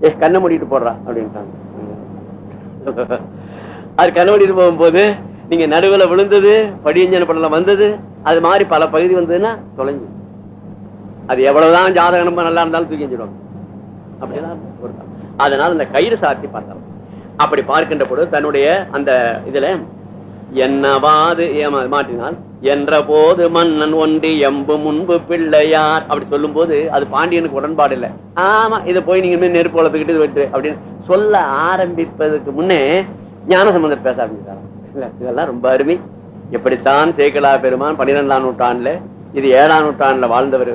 ஏ கண்ணை மூடிட்டு போடுறா அப்படின்ட்டாங்க. அது கண்ணை மூடிட்டு போகும்போது நீங்க நடுவுல விழுந்தது படியஞ்சன படம் வந்தது அது மாதிரி பல பகுதி வந்ததுன்னா தொலைஞ்சு. அது எவ்வளவுதான் ஜாதக நம்ப நல்லா இருந்தாலும் தூக்கி எஞ்சிடுவாங்க அப்படிதான் அதனால இந்த கயிறு சாத்தி பார்த்தாலும் அப்படி பார்க்கின்ற பொழுது தன்னுடைய அந்த இதுல என்னவாது ஏமா- மாற்றினால் என்ற போது மன்னன் ஒன்று எம்பு முன்பு பிள்ளையார். அப்படி சொல்லும் போது அது பாண்டியனுக்கு உடன்பாடு இல்லை. ஆமா இதை போய் நீங்க நெருப்பு வளர்த்துக்கிட்டு இது அப்படின்னு சொல்ல ஆரம்பிப்பதற்கு முன்னே ஞான சம்பந்தர் பேச ஆரம்பிச்சாராம். இதெல்லாம் ரொம்ப அருமை. எப்படித்தான் சேக்கலா பெருமான் பன்னிரெண்டாம் நூற்றாண்டுல இது ஏழாம் நூற்றாண்டுல வாழ்ந்தவர்.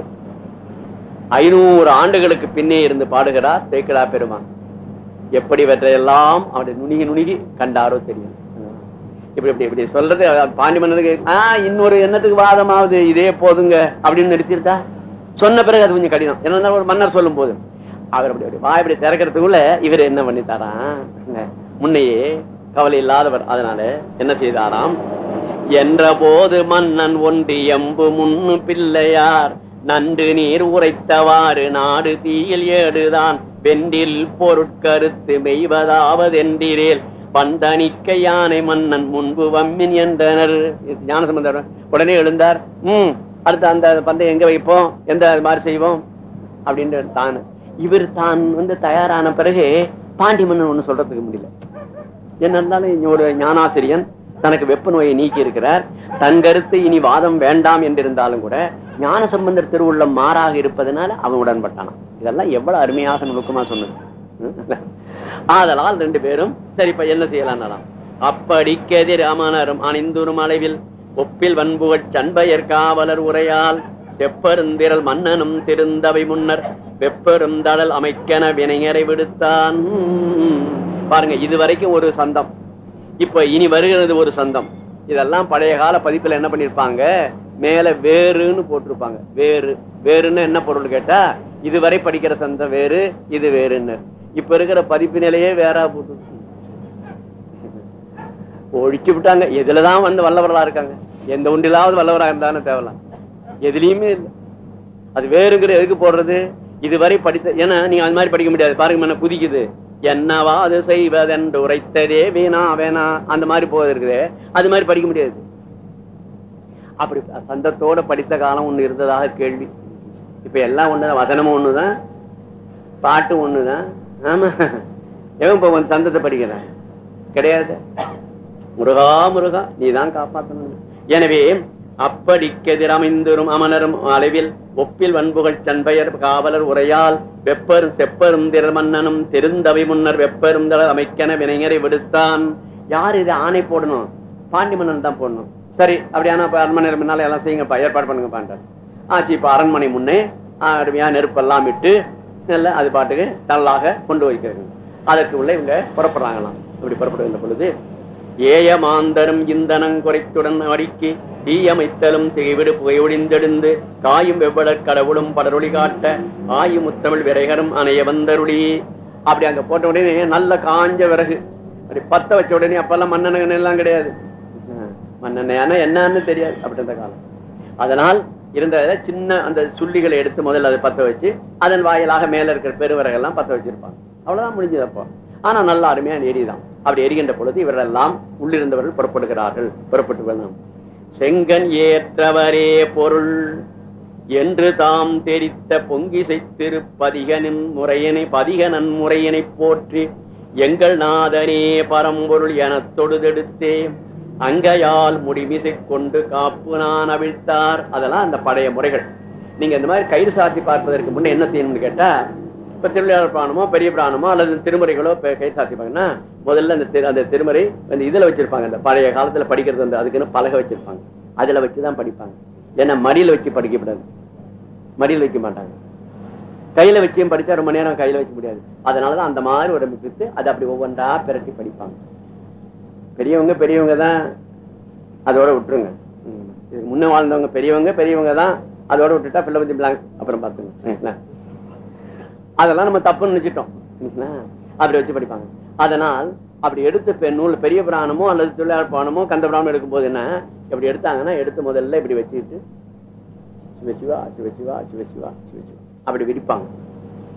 ஐநூறு ஆண்டுகளுக்கு பின்னே இருந்து பாடுகிறார் சேக்கலா பெருமான். எப்படி இவற்றையெல்லாம் அவருடைய நுணுகி நுணுகி கண்டாரோ தெரியும். இப்படி இப்படி இப்படி சொல்றது அஹ், பாண்டி மன்னனுக்கு ஆஹ் இன்னொரு எண்ணத்துக்கு வாதமாவது இதே போதுங்க அப்படின்னு நிறுத்திருந்தா சொன்ன பிறகு அது கொஞ்சம் கடினம். என்ன ஒரு மன்னர் சொல்லும் போது அவர் அப்படி அப்படி வாய் இப்படி திறக்கிறதுக்குள்ள இவர் என்ன பண்ணித்தாராம் முன்னையே கவலை இல்லாதவர் அதனால என்ன செய்தாராம்? என்ற போது மன்னன் ஒன்று எம்பு முன்னு பிள்ளையார் நன்று நீர் உரைத்தவாறு நாடு தீயில் ஏடுதான் வெண்டில் பொருட்கருத்து மெய்வதாவதென்றிரேல். பந்தனிக்க யானை மன்னன் முன்பு வம்மின் என்றனர். ஞானசம்பந்தர் உடனே எழுந்தார் உம் அடுத்து அந்த பந்தயம் எங்க வைப்போம்? எந்த மாதிரி செய்வோம்? அப்படின்னு தான். இவர் தான் வந்து தயாரான பிறகு பாண்டி மன்னன் ஒண்ணு சொல்றதுக்கு முடியல. என்ன இருந்தாலும் என்னோட ஞானாசிரியன் தனக்கு வெப்ப நோயை நீக்கி இருக்கிறார். தன் கருத்து இனி வாதம் வேண்டாம் என்றிருந்தாலும் கூட ஞான சம்பந்தர் திருவுள்ளம் மாறாக இருப்பதனால அவன் உடன்பட்டானான் இதெல்லாம் எவ்வளவு அருமையாக நுணுக்கமா சொன்னது. ஆதலால் ரெண்டு பேரும் சரி இப்ப என்ன செய்யலாம் அப்படிக்கெதிர் அமனரும் அணிந்துரும் அளவில் ஒப்பில் வன்புகச் சண்பயர் காவலர் உரையால் வெப்பருந்திரல் மன்னனும் திருந்தவை முன்னர் வெப்பெருந்தடல் அமைக்கென வினைஞரை விடுத்தான். பாருங்க இதுவரைக்கும் ஒரு சந்தம். இப்ப இனி வருகிறது ஒரு சந்தம். இதெல்லாம் பழைய கால பதிப்புல என்ன பண்ணிருப்பாங்க? மேல வேறுன்னு போட்டிருப்பாங்க. வேறு. வேறுன்னு என்ன பொருள் கேட்டா இதுவரை படிக்கிற சந்தம் வேறு இது வேறுன்னு. இப்ப இருக்கிற பதிப்பு நிலையே வேற போட்டு ஒழிச்சு விட்டாங்க. எதுலதான் வந்து வல்லவர்களா இருக்காங்க? எந்த ஒன்றிலாவது வல்லவரா இருந்தாலும் தேவலாம். எதுலயுமே இல்லை. அது வேறுங்கிற எதுக்கு போடுறது? இதுவரை படித்த ஏன்னா நீங்க அது மாதிரி படிக்க முடியாது. பாருங்க என்ன குதிக்குது. என்னவா அது செய்வதென்று உரைத்ததே வீணா வேணா. அந்த மாதிரி போவது இருக்குது. அது மாதிரி படிக்க முடியாது. அப்படி சந்தத்தோட படித்த காலம் ஒண்ணு இருந்ததாக கேள்வி. இப்ப எல்லாம் ஒண்ணுதான். வசனமும் ஒண்ணுதான். பாட்டு ஒண்ணுதான். ஆமா. எவன் இப்ப சந்தத்தை படிக்கிறேன் கிடையாது. முருகா முருகா நீதான் காப்பாற்றணும் எனவே அப்படிக்கெதிர் அமைந்தரும் அமனரும் அளவில் ஒப்பில் வன்புகள் தன்பெயர் காவலர் உரையால் வெப்பரும் செப்பரும் திரள் மன்னனும் தெரிந்தவை முன்னர் வெப்பரும் அமைக்கன அமைக்கென வினைஞரை விடுத்தான். யார் இது? ஆணை போடணும். பாண்டி மன்னன் தான் போடணும். சரி அப்படியான அரண்மனை முன்னால எல்லாம் செய்யுங்கப்பா. ஏற்பாடு பண்ணுங்கப்பான்றார். ஆச்சு இப்ப அரண்மனை முன்னே அருமையா நெருப்பெல்லாம் விட்டு நல்ல அது பாட்டுக்கு நல்லாக கொண்டு வைக்கிறது அதற்கு உள்ள இவங்க புறப்படுறாங்களாம். இப்படி புறப்படுகின்ற பொழுது ஏய மாந்தரும் இந்தனம் குறைத்துடன் அடிக்கி தீயமைத்தலும் திகைவிடு புகையொழிந்தெழுந்து காயும் வெவ்வடற் கடவுளும் படரொளி காட்ட ஆயும் முத்தமிழ் விரைகரும் அணைய வந்தருளி. அப்படி அங்க போட்ட உடனே நல்ல காஞ்ச விறகு. அப்படி பத்த வச்ச உடனே அப்பெல்லாம் மண்ணெண்ணெய் எல்லாம் கிடையாது. மண்ணெண்ணெய்னா என்னன்னு தெரியாது அப்படி இருந்த காலம். அதனால் இருந்ததை சின்ன அந்த சுள்ளிகளை எடுத்து முதல்ல அதை பத்த வச்சு அதன் வாயிலாக மேல இருக்கிற பெருவரகெல்லாம் பத்த வச்சிருப்பாங்க. அவ்வளவுதான் முடிஞ்சது அப்போ. ஆனா நல்ல அருமையா எரிதான் அப்படி எரிகின்ற பொழுது இவரெல்லாம் உள்ளிருந்தவர்கள் புறப்படுகிறார்கள். புறப்பட்டு வேணும் செங்கன் ஏற்றவரே பொருள் என்று தாம் தெரித்த பொங்கிசை திருப்பதிகனின் முறையினை பதிகனன் முறையினை போற்றி எங்கள் நாதனே பரம்பொருள் எனத் தொடுதெடுத்தேன். அங்கையால் முடிமிசை கொண்டு காப்பு நான் அவிழ்த்தார். அதெல்லாம் அந்த பழைய முறைகள். நீங்க இந்த மாதிரி கயிறு சாத்தி பார்ப்பதற்கு முன்ன என்ன செய்யணும்னு கேட்டா இப்ப திருவிழாளர் பிராணமோ பெரிய பிராணமோ அல்லது திருமுறைகளோ கை சாத்திப்பாங்கன்னா முதல்ல அந்த திரு- அந்த திருமுறை அந்த இதுல வச்சிருப்பாங்க. அந்த பழைய காலத்துல படிக்கிறது வந்து அதுக்குன்னு பலகை வச்சிருப்பாங்க. அதுல வச்சுதான் படிப்பாங்க. ஏன்னா மடியில வச்சு படிக்கப்படாது. மடியில் வைக்க மாட்டாங்க. கையில வச்சியும் படிச்சா ரொம்ப நேரம் கையில வைக்க முடியாது. அதனாலதான் அந்த மாதிரி ஒரு அமைப்பித்து அதை அப்படி ஒவ்வொன்றா பிரட்டி படிப்பாங்க. பெரியவங்க பெரியவங்க தான் அதோட விட்டுருங்க. இதுக்கு முன்ன வாழ்ந்தவங்க பெரியவங்க பெரியவங்க தான் அதோட விட்டுட்டா பிள்ளை பத்தி அப்புறம் பார்த்துங்க. அதெல்லாம் நம்ம தப்புன்னு நினைச்சிட்டோம். அப்படி வச்சு படிப்பாங்க. அதனால் அப்படி எடுத்து நூல் பெரிய பிராணமோ அல்லது தொழிலாளப்பானமோ கந்த பிராணம் எடுக்கும் போது என்ன? இப்படி எடுத்தாங்கன்னா எடுத்து முதல்ல இப்படி வச்சுக்கிட்டு சிவசிவா சிவசிவா சிவசிவா சிவசிவா அப்படி விரிப்பாங்க.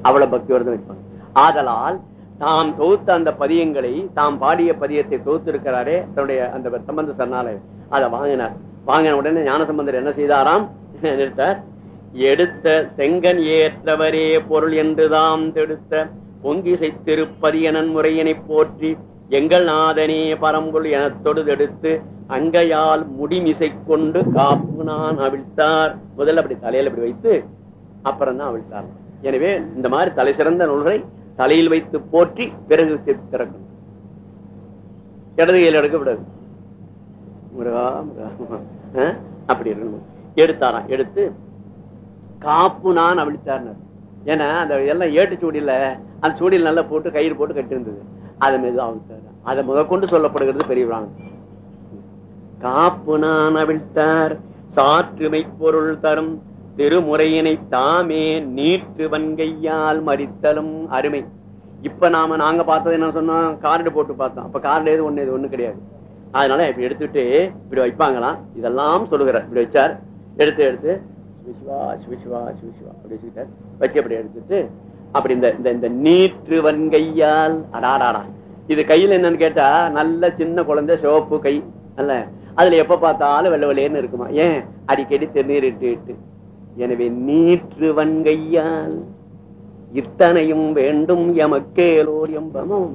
அவ்வளவு பக்தியோட தான் வைப்பாங்க ஆதலால் தாம் தொகுத்த அந்த பதியங்களை தாம் பாடிய பதியத்தை தொகுத்து இருக்கிறாரே தன்னுடைய அந்த சம்பந்த சரணாலயம். அதை வாங்கினார். வாங்கின உடனே ஞான சம்பந்தர் என்ன செய்தாராம்? நிறுத்தார். எடுத்த செங்கன் ஏற்றவரே பொருள் என்றுதாம் தெடுத்த பொங்கிசை திருப்பதியனன் முறையினை போற்றி எங்கள் நாதனே பரம்பொருள் எனத் தொடுதெடுத்து அங்கையால் முடிமிசை கொண்டு காப்பு நான் அவிழ்த்தார். முதல்ல அப்படி தலையில அப்படி வைத்து அப்புறம் தான் அவிழ்த்தார். எனவே இந்த மாதிரி தலை சிறந்த நூல்களை தலையில் வைத்து போற்றி பிறகு திறக்கணும் இடது கையில் எடுக்கக்கூடாது அப்படி இருக்கணும். எடுத்தாராம் எடுத்து காப்பு நான் அவிழ்த்தார்னார். ஏன்னா அந்த எல்லாம் ஏட்டு சூடியில அந்த சூடியில் நல்லா போட்டு கயிறு போட்டு கட்டிருந்தது. அதை மீது அவிழ்த்தார். அதை முதற்கொண்டு சொல்லப்படுகிறது பெரிய புராணம். காப்பு நான் அவிழ்த்தார் சாற்றுமை பொருள் தரும். திருமுறையினை தாமே நீற்று வன்கையால் மறித்தலும் அருமை. இப்ப நாம நாங்க பார்த்தது என்ன சொன்னோம் கார்டு போட்டு பார்த்தோம். அப்ப கார்டு எது ஒண்ணு இது ஒண்ணு கிடையாது. அதனால இப்படி எடுத்துட்டு இப்படி வைப்பாங்களாம். இதெல்லாம் சொல்லுகிறார் இப்படி வச்சார். எடுத்து எடுத்து சிவசிவா சிவசிவா சிவசிவா அப்படி வச்சுக்கிட்டார். வச்சு அப்படி எடுத்துட்டு அப்படி இந்த இந்த இந்த நீற்று வன்கையால் அடாடாடா. இது கையில என்னன்னு கேட்டா நல்ல சின்ன குழந்தை சிவப்பு கை அல்ல. அதுல எப்ப பார்த்தாலும் வெள்ளை வெள்ளையன்னு இருக்குமா? ஏன்? அடிக்கடி திருநீர் இட்டு இட்டு. எனவே நீற்றுவன் வன்கையால் இத்தனையும் வேண்டும் எமக்கேலோர் எம்பமும்.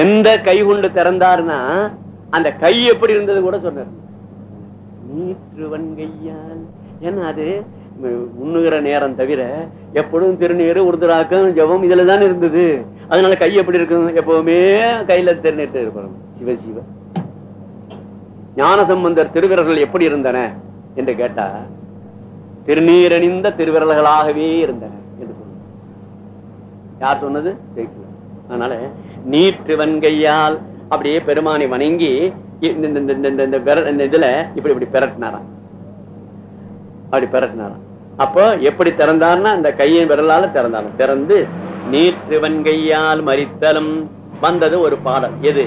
எந்த கை கொண்டு திறந்தார்னா அந்த கை எப்படி இருந்தது கூட சொன்னார். நீற்றுவன் வன்கையால். ஏன்னா அது உண்ணுகிற நேரம் தவிர எப்பொழுதும் திருநீர் உருதுராக்கம் ஜெபம் இதுல தான் இருந்தது. அதனால கை எப்படி இருக்கும் எப்பவுமே கையில திருநீட்டு இருக்கணும். சிவ சிவ. ஞானசம்பந்தர் திருவிரல்கள் எப்படி இருந்தன என்று கேட்டா திருநீரணிந்த திருவிரல்களாகவே இருந்தன என்று சொன்ன யார் சொன்னது? அதனால நீற்றுவன் கையால் அப்படியே பெருமானை வணங்கி இந்த- இந்த- இந்த- இந்த- இதுல இப்படி இப்படி பெரட்டினாராம். அப்படி பெரட்டினாராம். அப்போ எப்படி திறந்தார்னா அந்த கையின் விரலால திறந்தாலும் திறந்து நீற்றுவன் கையால் மறித்தலும் வந்தது ஒரு பாடல். எது?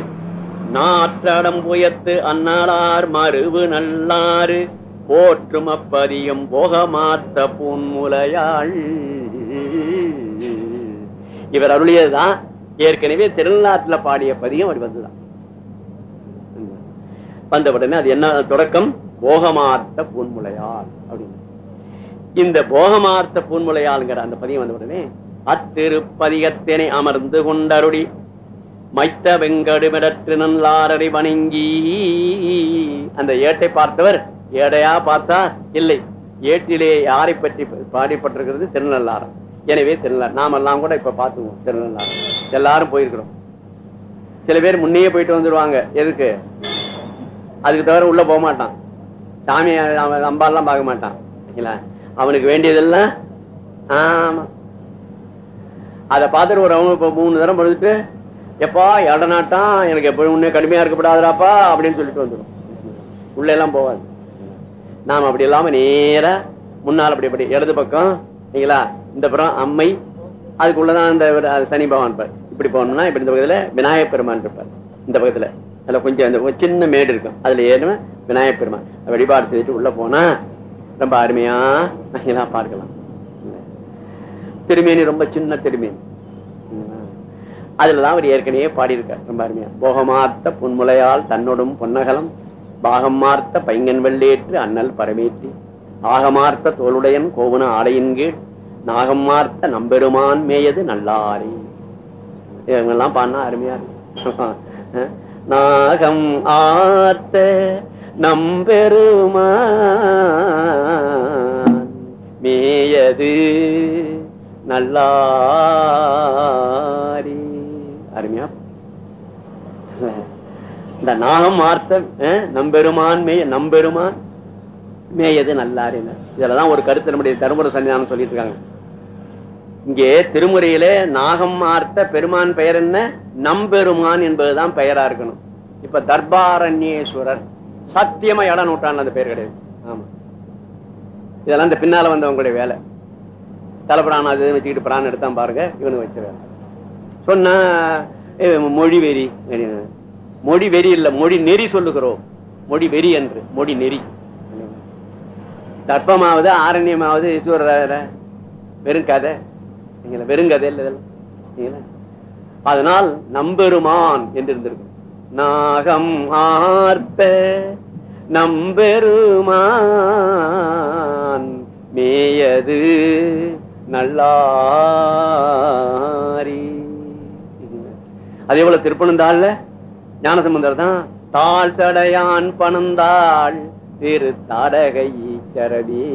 நாற்றடம் புயத்து அன்னாளார் மறுவு நல்லாறு போற்றும் அப்பதியும் போகமாத்த பூன்முலையாள் இவர் அருளியதுதான். ஏற்கனவே திருநாட்டுல பாடிய பதியம் அப்படி வந்துதான் வந்த உடனே அது என்ன தொடக்கம்? போகமார்த்த பூன்முலையால் அப்படின்னு. இந்த போகமார்த்த பூன்முலையாள்ங்கிற அந்த பதியம் வந்த உடனே அத்திருப்பதிகத்தினை அமர்ந்து கொண்டருடி. மைத்த வெங்கடுமிடற்று நல்லாரரை வணங்கி. அந்த ஏட்டை பார்த்தவர் ஏடையா பார்த்தா இல்லை. ஏட்டிலே யாரை பற்றி பாடிப்பட்டிருக்கிறது திருநள்ளாரம் எனவே திருநள்ளார் நாமெல்லாம் கூட இப்ப பாத்துவோம் திருநள்ளாரம் எல்லாரும் போயிருக்கிறோம். சில பேர் முன்னையே போயிட்டு வந்துருவாங்க. எதுக்கு? அதுக்கு தவிர உள்ள போக மாட்டான். சாமி அவன் அம்பாலாம் பார்க்க மாட்டான். சரிங்களா? அவனுக்கு வேண்டியதெல்லாம் ஆமா. அதை பார்த்துட்டு ஒரு அவங்க மூணு தரம் படுத்துட்டு எப்பா இடநாட்டம் எனக்கு எப்பவும் முன்னே கடுமையா இருக்கப்படாதுடாப்பா அப்படின்னு சொல்லிட்டு வந்துடும் உள்ள எல்லாம் போவாது நாம அப்படி இல்லாம நேரா முன்னால் அப்படி அப்படி இடது பக்கம் சரிங்களா இந்த புறம் அம்மை அதுக்குள்ளதான் அந்த சனி பகவான் இருப்பார். இப்படி போனோம்னா இப்படி இந்த பக்கத்துல விநாயகப் பெருமான் இருப்பார். இந்த பக்கத்துல. அதுல கொஞ்சம் அந்த சின்ன மேடு இருக்கும். அதுல ஏறும் விநாயகப் பெருமான். வழிபாடு செய்துட்டு உள்ள போனா ரொம்ப அருமையா சரிங்களா, பார்க்கலாம். திருமேனி ரொம்ப சின்ன திருமேனி. அதுலதான் அவர் ஏற்கனவே பாடியிருக்கார். ரொம்ப அருமையா. போகமாத்த புன்முலையால் தன்னோடும் பொன்னகலம் பாகம் மார்த்த பைங்கன் வெள்ளேற்று அண்ணல் பரமேற்றி. ஆகமார்த்த தோளுடையன் கோவன ஆடையின் கீழ் நாகம் மார்த்த நம்பெருமான் மேயது நல்லாரே. இவங்கெல்லாம் பாடினா அருமையா இருக்கும் நாகம் ஆர்த்த நம்பெருமான் மேயது நல்லாரி. அருமையா இந்த நாகம் ஆர்த்த அஹ், நம்பெருமான் மேய நம்பெருமான் மேயது நல்லாரின்னு இதுலதான் ஒரு கருத்து நம்முடைய தருமுறை சன்னிதானம் சொல்லிட்டு இருக்காங்க. இங்கே திருமுறையிலே நாகம் ஆர்த்த பெருமான் பெயர் என்ன? நம்பெருமான் என்பதுதான் பெயரா இருக்கணும். இப்ப தர்பாரண்யேஸ்வரர் சத்தியமா இடம் நூற்றாண்டு அந்த பெயர் கிடையாது. ஆமா. இதெல்லாம் இந்த பின்னால வந்தவங்களுடைய வேலை. தலைப்பிராணம் அது வச்சுக்கிட்டு பிராணம் எடுத்தான் பாருங்க இவனு வச்ச வேலை. சொன்னா மொழி வெறி மொழி வெறி இல்ல மொழி நெறி சொல்லுகிறோம். மொழி வெறி என்று மொழி நெறி. தர்ப்பமாவது ஆரண்யமாவது ஈஸ்வரர் வெறும் கதை. நீங்கள வெறும் கதை இல்ல அதனால் நம்பெருமான் என்று இருந்திருக்கு நாகம் ஆர்த்த நம்பெருமான் மேயது நல்லாரி. அதே போல திருப்பனந்தாள்ல ஞானசம்பந்தர் தான் தாழ் சடையான் பணந்தாள் திரு தடகை ஈச்சரவே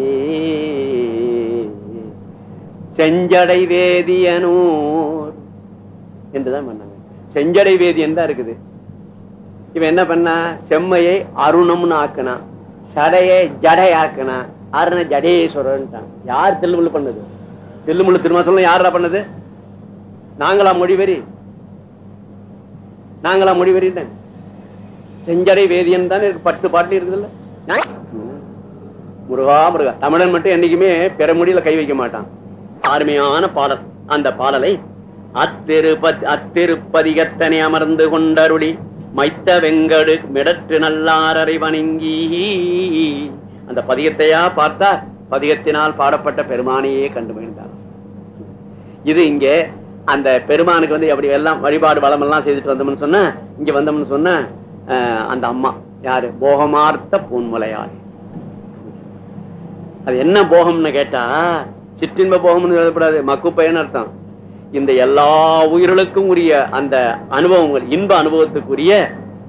செஞ்சடை வேதியனூர் என்றுதான் பண்ணாங்க. செஞ்சடை வேதியன் தான் இருக்குது. இவன் என்ன பண்ணா? செம்மையை அருணம்னு ஆக்கினான் சடையை ஜடை ஆக்கினா அருண ஜடேஸ்வரன்ட்டான் யார் தில்லுமுள்ளு பண்ணது? தில்லுமுள்ளு திருமாசலம் யாரா பண்ணது? நாங்களா மொழிவெறி நாங்களா மொழிவெறி செஞ்சடை வேதியன் தானே இருக்கு பத்து பாட்டு இருக்குதுல்ல? முருகா முருகா. தமிழன் மட்டும் என்னைக்குமே பிற முடியல கை வைக்க மாட்டான். அருமையான பாடல். அந்த பாடலை அத்திருப்பதி அத்திருப்பதிகத்தனை அமர்ந்து கொண்டருளி மைத்த வெங்கடு மிடற்று நல்லாரரை வணங்கி. அந்த பதிகத்தையா பார்த்தா பதிகத்தினால் பாடப்பட்ட பெருமானையே கண்டு மகிழ்ந்தார். இது இங்கே அந்த பெருமானுக்கு வந்து எப்படி எல்லாம் வழிபாடு வளம் எல்லாம் செய்துட்டு வந்தோம்னு சொன்ன இங்க வந்தோம்னு சொன்ன அந்த அம்மா. யாரு? போகமார்த்த பூன்முலையாள். அது என்ன போகம்னு கேட்டா சிற்றின்ப போகம்னு சொல்லப்படாது மக்குப்பையன் அர்த்தம். இந்த எல்லா உயிர்களுக்கும் உரிய அந்த அனுபவங்கள் இன்ப அனுபவத்துக்குரிய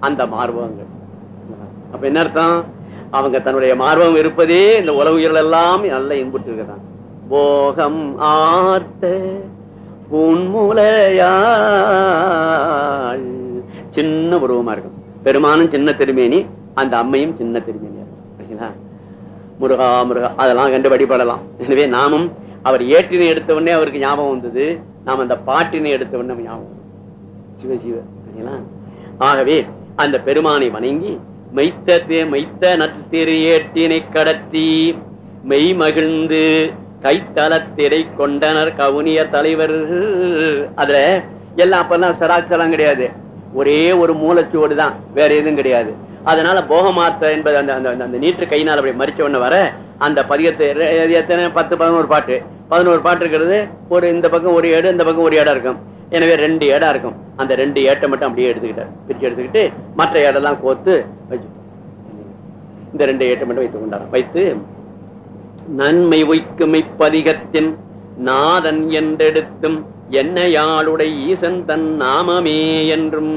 அந்த மார்பகங்கள். அப்ப என்ன அர்த்தம்? அவங்க தன்னுடைய மார்பகம் இருப்பதே இந்த உலக உயிர்கள் எல்லாம் நல்ல இன்புட்டு இருக்கதான் போகம் ஆர்த்த பொன்முலையாள் சின்ன உருவமா இருக்கும் பெருமானும் சின்ன திருமேனி அந்த அம்மையும் சின்ன திருமேனியா சரிங்களா? முருகா முருகா அதெல்லாம் கண்டு வழிபடலாம் எனவே நாமும் அவர் ஏற்றினை எடுத்த உடனே அவருக்கு ஞாபகம் வந்தது நாம் அந்த பாட்டினை எடுத்த உடனே ஞாபகம் வந்தது. சிவ சிவ சரிங்களா? ஆகவே அந்த பெருமானை வணங்கி மெய்த்த தே- நத்திரு ஏற்றினை கடத்தி மெய் மகிழ்ந்து கைத்தளத்திரை கொண்டனர் கவுனிய தலைவர். அதுல எல்லாம் அப்பெல்லாம் சராச்சரம் கிடையாது. ஒரே ஒரு மூலச்சுவடு தான் வேற எதுவும் கிடையாது. அதனால போகமாத்த என்பது அந்த அந்த அந்த நீற்று கையினால் அப்படி மறிச்ச உடனே வர அந்த பதியத்தை எத்தனை? பத்து பதினோரு பாட்டு. பதினோரு பாட்டு இருக்கிறது. ஒரு இந்த பக்கம் ஒரு ஏடு இந்த பக்கம் ஒரு இடம் இருக்கும். எனவே ரெண்டு இடம் இருக்கும். அந்த ரெண்டு ஏட்டை மட்டும் அப்படியே எடுத்துக்கிட்டார். பிரிச்சு எடுத்துக்கிட்டு மற்ற இடம்லாம் கோத்து வச்சு இந்த ரெண்டு ஏட்டை மட்டும் வைத்துக் கொண்டார் வைத்து நன்மை உய்க்குமை பதிகத்தின் நாதன் என்றெடுத்தும் என்னையாளுடைய ஈசன் தன் நாமமே என்றும்.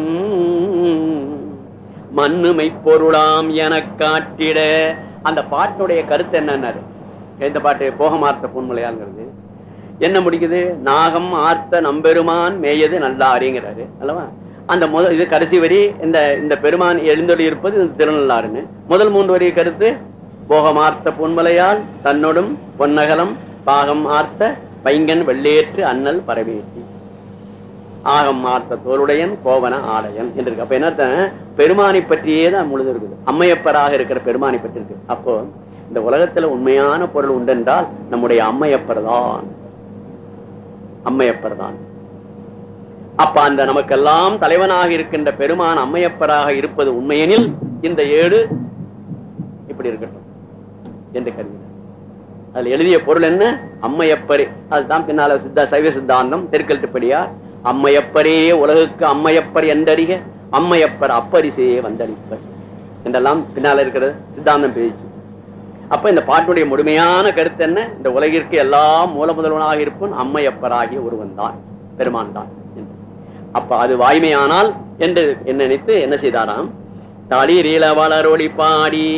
மண்ணுமை பொருளாம் என காட்டிட. அந்த பாட்டினுடைய கருத்து என்னன்னாரு எந்த பாட்டு போகமார்த்த பொன்முலையாங்கிறது என்ன முடிக்குது? நாகம் ஆர்த்த நம்பெருமான் மேயது நல்லாரிங்கிறாரு. அல்லவா? அந்த முதல் இது கடைசி வரி இந்த இந்த பெருமான் எழுந்தொழி இருப்பது திருநள்ளாறுன்னு. முதல் மூன்று வரி கருத்து? போகமார்த்த பொன்மலையால் தன்னொடும் பொன்னகலம் பாகம் ஆர்த்த பைங்கன் வெள்ளேற்று அண்ணல் பரவேற்றி ஆகம் ஆர்த்த தோளுடையன் கோவன ஆலயன் என்று இருக்கு அப்ப என்ன பெருமானை பற்றியே தான் முழுது இருக்குது அம்மையப்பராக இருக்கிற பெருமானை பற்றி இருக்கு அப்போ இந்த உலகத்துல உண்மையான பொருள் உண்டென்றால் நம்முடைய அம்மையப்பர் தான். அம்மையப்பர் தான். அப்ப அந்த நமக்கெல்லாம் தலைவனாக இருக்கின்ற பெருமான் அம்மையப்பராக இருப்பது உண்மையெனில் இந்த ஏடு இப்படி இருக்கட்டும். என்று கருதினார். அதுல எழுதிய பொருள் என்ன? அம்மையப்பரே. அதுதான் பின்னால சித்தா சைவ சித்தாந்தம் தெற்கல்ட்டுப்படியார் அம்மையப்பரே உலகுக்கு அம்மையப்பர் என்றறிக. அம்மையப்பர் அப்பரிசையே வந்தளிப்பர். என்றெல்லாம் பின்னால இருக்கிறது சித்தாந்தம் பேச்சு அப்ப இந்த பாட்டுடைய முழுமையான கருத்து என்ன? இந்த உலகிற்கு எல்லாம் மூல முதல்வனாக இருப்பவன் அம்மையப்பராகிய ஒருவன் தான் பெருமான் தான் அப்ப அது வாய்மையானால் என்று என்ன நினைத்து என்ன செய்தாராம்? தளிரீல வளரொளி பாடி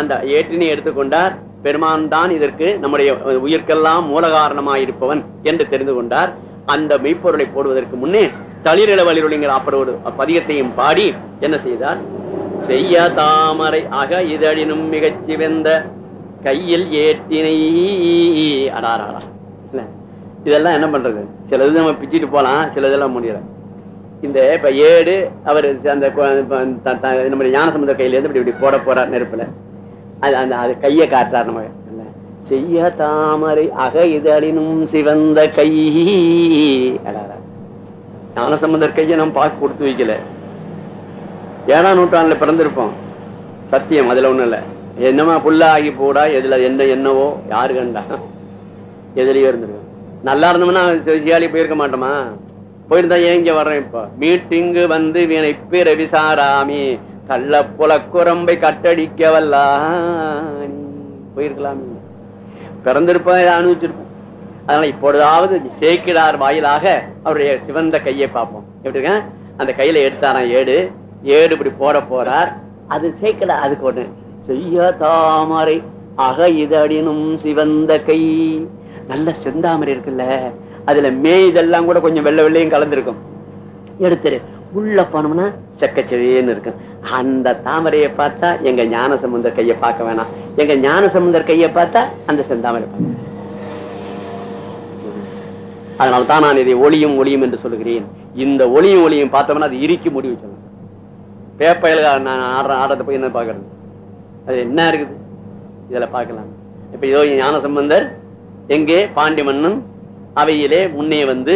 அந்த ஏற்றினை எடுத்துக்கொண்டார். பெருமான் தான் இதற்கு நம்முடைய உயிர்க்கெல்லாம் மூல காரணமாயிருப்பவன் என்று தெரிந்து கொண்டார். அந்த மெய்ப்பொருளை போடுவதற்கு முன்னே தளிரில வளிரொளிங்கிற அப்பரோடு பதிகத்தையும் பாடி என்ன செய்தார்? செய்ய தாமரை அக இதழினும் மிகச் சிவந்த கையில் ஏற்றினை அடாராடா. இல்ல இதெல்லாம் என்ன பண்றது? சிலது நம்ம பிச்சிட்டு போலாம் சிலதெல்லாம் முடியல. இந்த இப்ப ஏடு அவர் அந்த நம்முடைய ஞானசமுத கையில இருந்து இப்படி இப்படி போட போறார் நெருப்புல. அது அந்த அது கையை காட்டுறார் நம்ம. செய்ய தாமரை அக இதழினும் சிவந்த கை. ஞானசம்பந்தர் கையை நம்ம பார்க்க கொடுத்து வைக்கல. ஏழாம் நூற்றாண்டுல பிறந்திருப்போம். சத்தியம் அதுல ஒண்ணும் இல்ல. என்னமா புல்லாகி போடா எதுல என்ன என்னவோ யாரு கண்டா? எதுலயோ இருந்திருக்கும். நல்லா இருந்தோம்னா சியாலி போயிருக்க மாட்டோமா? போயிருந்தா ஏங்க வர்றேன் இப்ப? மீட்டிங்கு வந்து வினை பிறவி கள்ளப்புல குரம்பை கட்டடிக்க வல்லான் போயிருக்கலாமே பிறந்திருப்ப அனுபவிச்சிருப்போம் அதனால இப்பொழுதாவது சேக்கிடார் வாயிலாக அவருடைய சிவந்த கையை பார்ப்போம். எப்படிங்க அந்த கையில எடுத்தாராம் ஏடு. ஏடு இப்படி போட போறார். அது சேக்கல அதுக்கு ஒண்ணு. செய்ய தாமரை அக இதடினும் சிவந்த கை. நல்ல செந்தாமரை இருக்குல்ல அதுல மே இதெல்லாம் கூட கொஞ்சம் வெள்ளை வெள்ளையும் கலந்துருக்கும். எடுத்துரு. உள்ள போனோம்னா செக்கச்செவேன்னு இருக்கும். அந்த தாமரையை பார்த்தா எங்க ஞான சமுந்தர் கையை பார்க்க வேணாம். எங்க ஞான சமுந்தர் கையை பார்த்தா அந்த செந்தாமரை பார்க்க அதனால தான் நான் இதை ஒளியும் ஒளியும் என்று சொல்லுகிறேன். இந்த ஒளியும் ஒளியும் பார்த்தோம்னா அது இறுக்கி முடிவு சொல்லணும் பேப்பையில நான் ஆடுற ஆடுறத போய் என்ன பாக்குறது அது என்ன இருக்குது? இதுல பார்க்கலாம். இப்ப இதோ ஞான சம்பந்தர் எங்கே பாண்டி மன்னன் அவையிலே முன்னே வந்து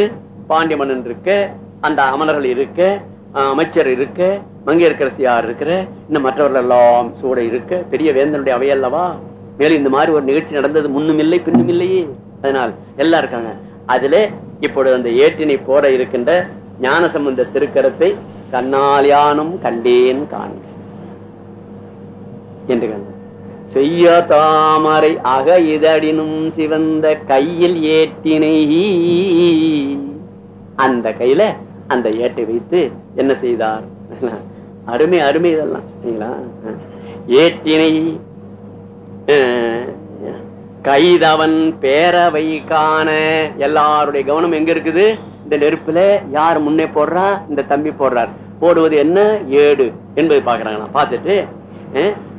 பாண்டி மன்னன் இருக்க அந்த அமலர்கள் இருக்க அமைச்சர் இருக்க மங்கையர்கரசியார் இருக்கிற இன்னும் மற்றவர்கள் எல்லாம் சூட இருக்க பெரிய வேந்தனுடைய அவை அல்லவா? மேலும் இந்த மாதிரி ஒரு நிகழ்ச்சி நடந்தது முன்னும் இல்லை பின்னும் இல்லையே. அதனால் எல்லாம் இருக்காங்க. அதுல இப்பொழுது அந்த ஏற்றினை போட இருக்கின்ற ஞான சம்பந்த திருக்கரத்தை கண்ணால் யானும் கண்டேன் காண்க. என்று கண்டார். செய்ய தாமரை அக இதடினும் சிவந்த கையில் ஏற்றினை. அந்த கையில அந்த ஏட்டை வைத்து என்ன செய்தார்? அருமை அருமை இதெல்லாம் சரிங்களா ஏற்றினை கைதவன் பேரவை காண. எல்லாருடைய கவனம் எங்க இருக்குது? இந்த நெருப்புல யார் முன்னே போடுறா? இந்த தம்பி போடுறார். போடுவது என்ன? ஏடு என்பதை பாக்குறாங்களா பார்த்துட்டு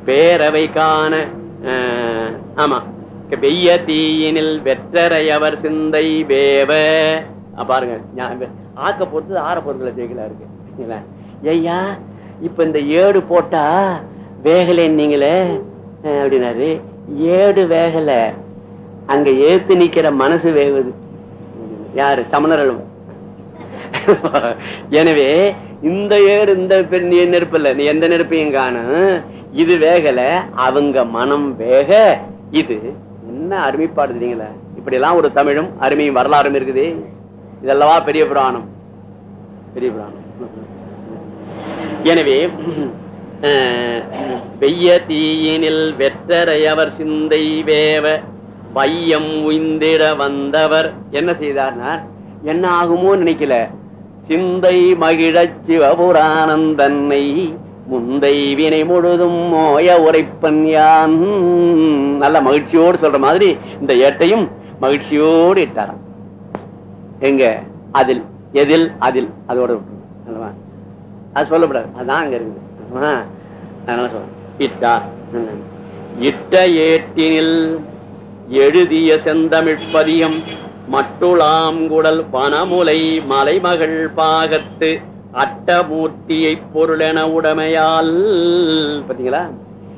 பேரவை காண. ஆமா. வெய்ய தீயினில் வெற்றரையவர் சிந்தை வேவ. பாருங்க ஆக்க பொறுத்து ஆற பொருட்களை சேர்க்கல இருக்கு. ஐயா இப்ப இந்த ஏடு போட்டா வேகலை நீங்களே அப்படின்னாரு. ஏடு வேகல. அங்க ஏத்து நிக்கிற மனசு வேகுது யாரு? சமணர்கள் எனவே இந்த ஏடு இந்த நீ நெருப்பு இல்ல. நீ எந்த நெருப்பையும் காணும் இது வேகல. அவங்க மனம் வேக. இது என்ன அருமைப்பாடுறீங்களா இப்படி எல்லாம் ஒரு தமிழும் அருமையும் வரலாறும் இருக்குது. இதல்லவா பெரிய புராணம். பெரிய புராணம். எனவே அஹ், வெய்ய தீயினில் வெற்றரையவர் சிந்தை வேவ பையம் உய்ந்திட வந்தவர். என்ன செய்தார்னா என்ன ஆகுமோ நினைக்கல. சிந்தை மகிழச் சிவபுராணந்தன்னை முந்தை வினை முழுதும் மோய உரைப்பன் யான். நல்ல மகிழ்ச்சியோடு சொல்ற மாதிரி இந்த ஏட்டையும் மகிழ்ச்சியோடு இட்டாராம். எங்க? அதில். எதில்? அதில். அதோட அது சொல்லப்படாது. அதான் அங்க இருக்குது. அதனால சொல்றேன். இட்டா. ம். இட்ட ஏட்டினில் எழுதிய செந்தமிழ்பதியம் மட்டுளாம் குடல் பனமுலை மலைமகள் பாகத்து அட்டமூர்த்தியை பொருளென உடைமையால். பாத்தீங்களா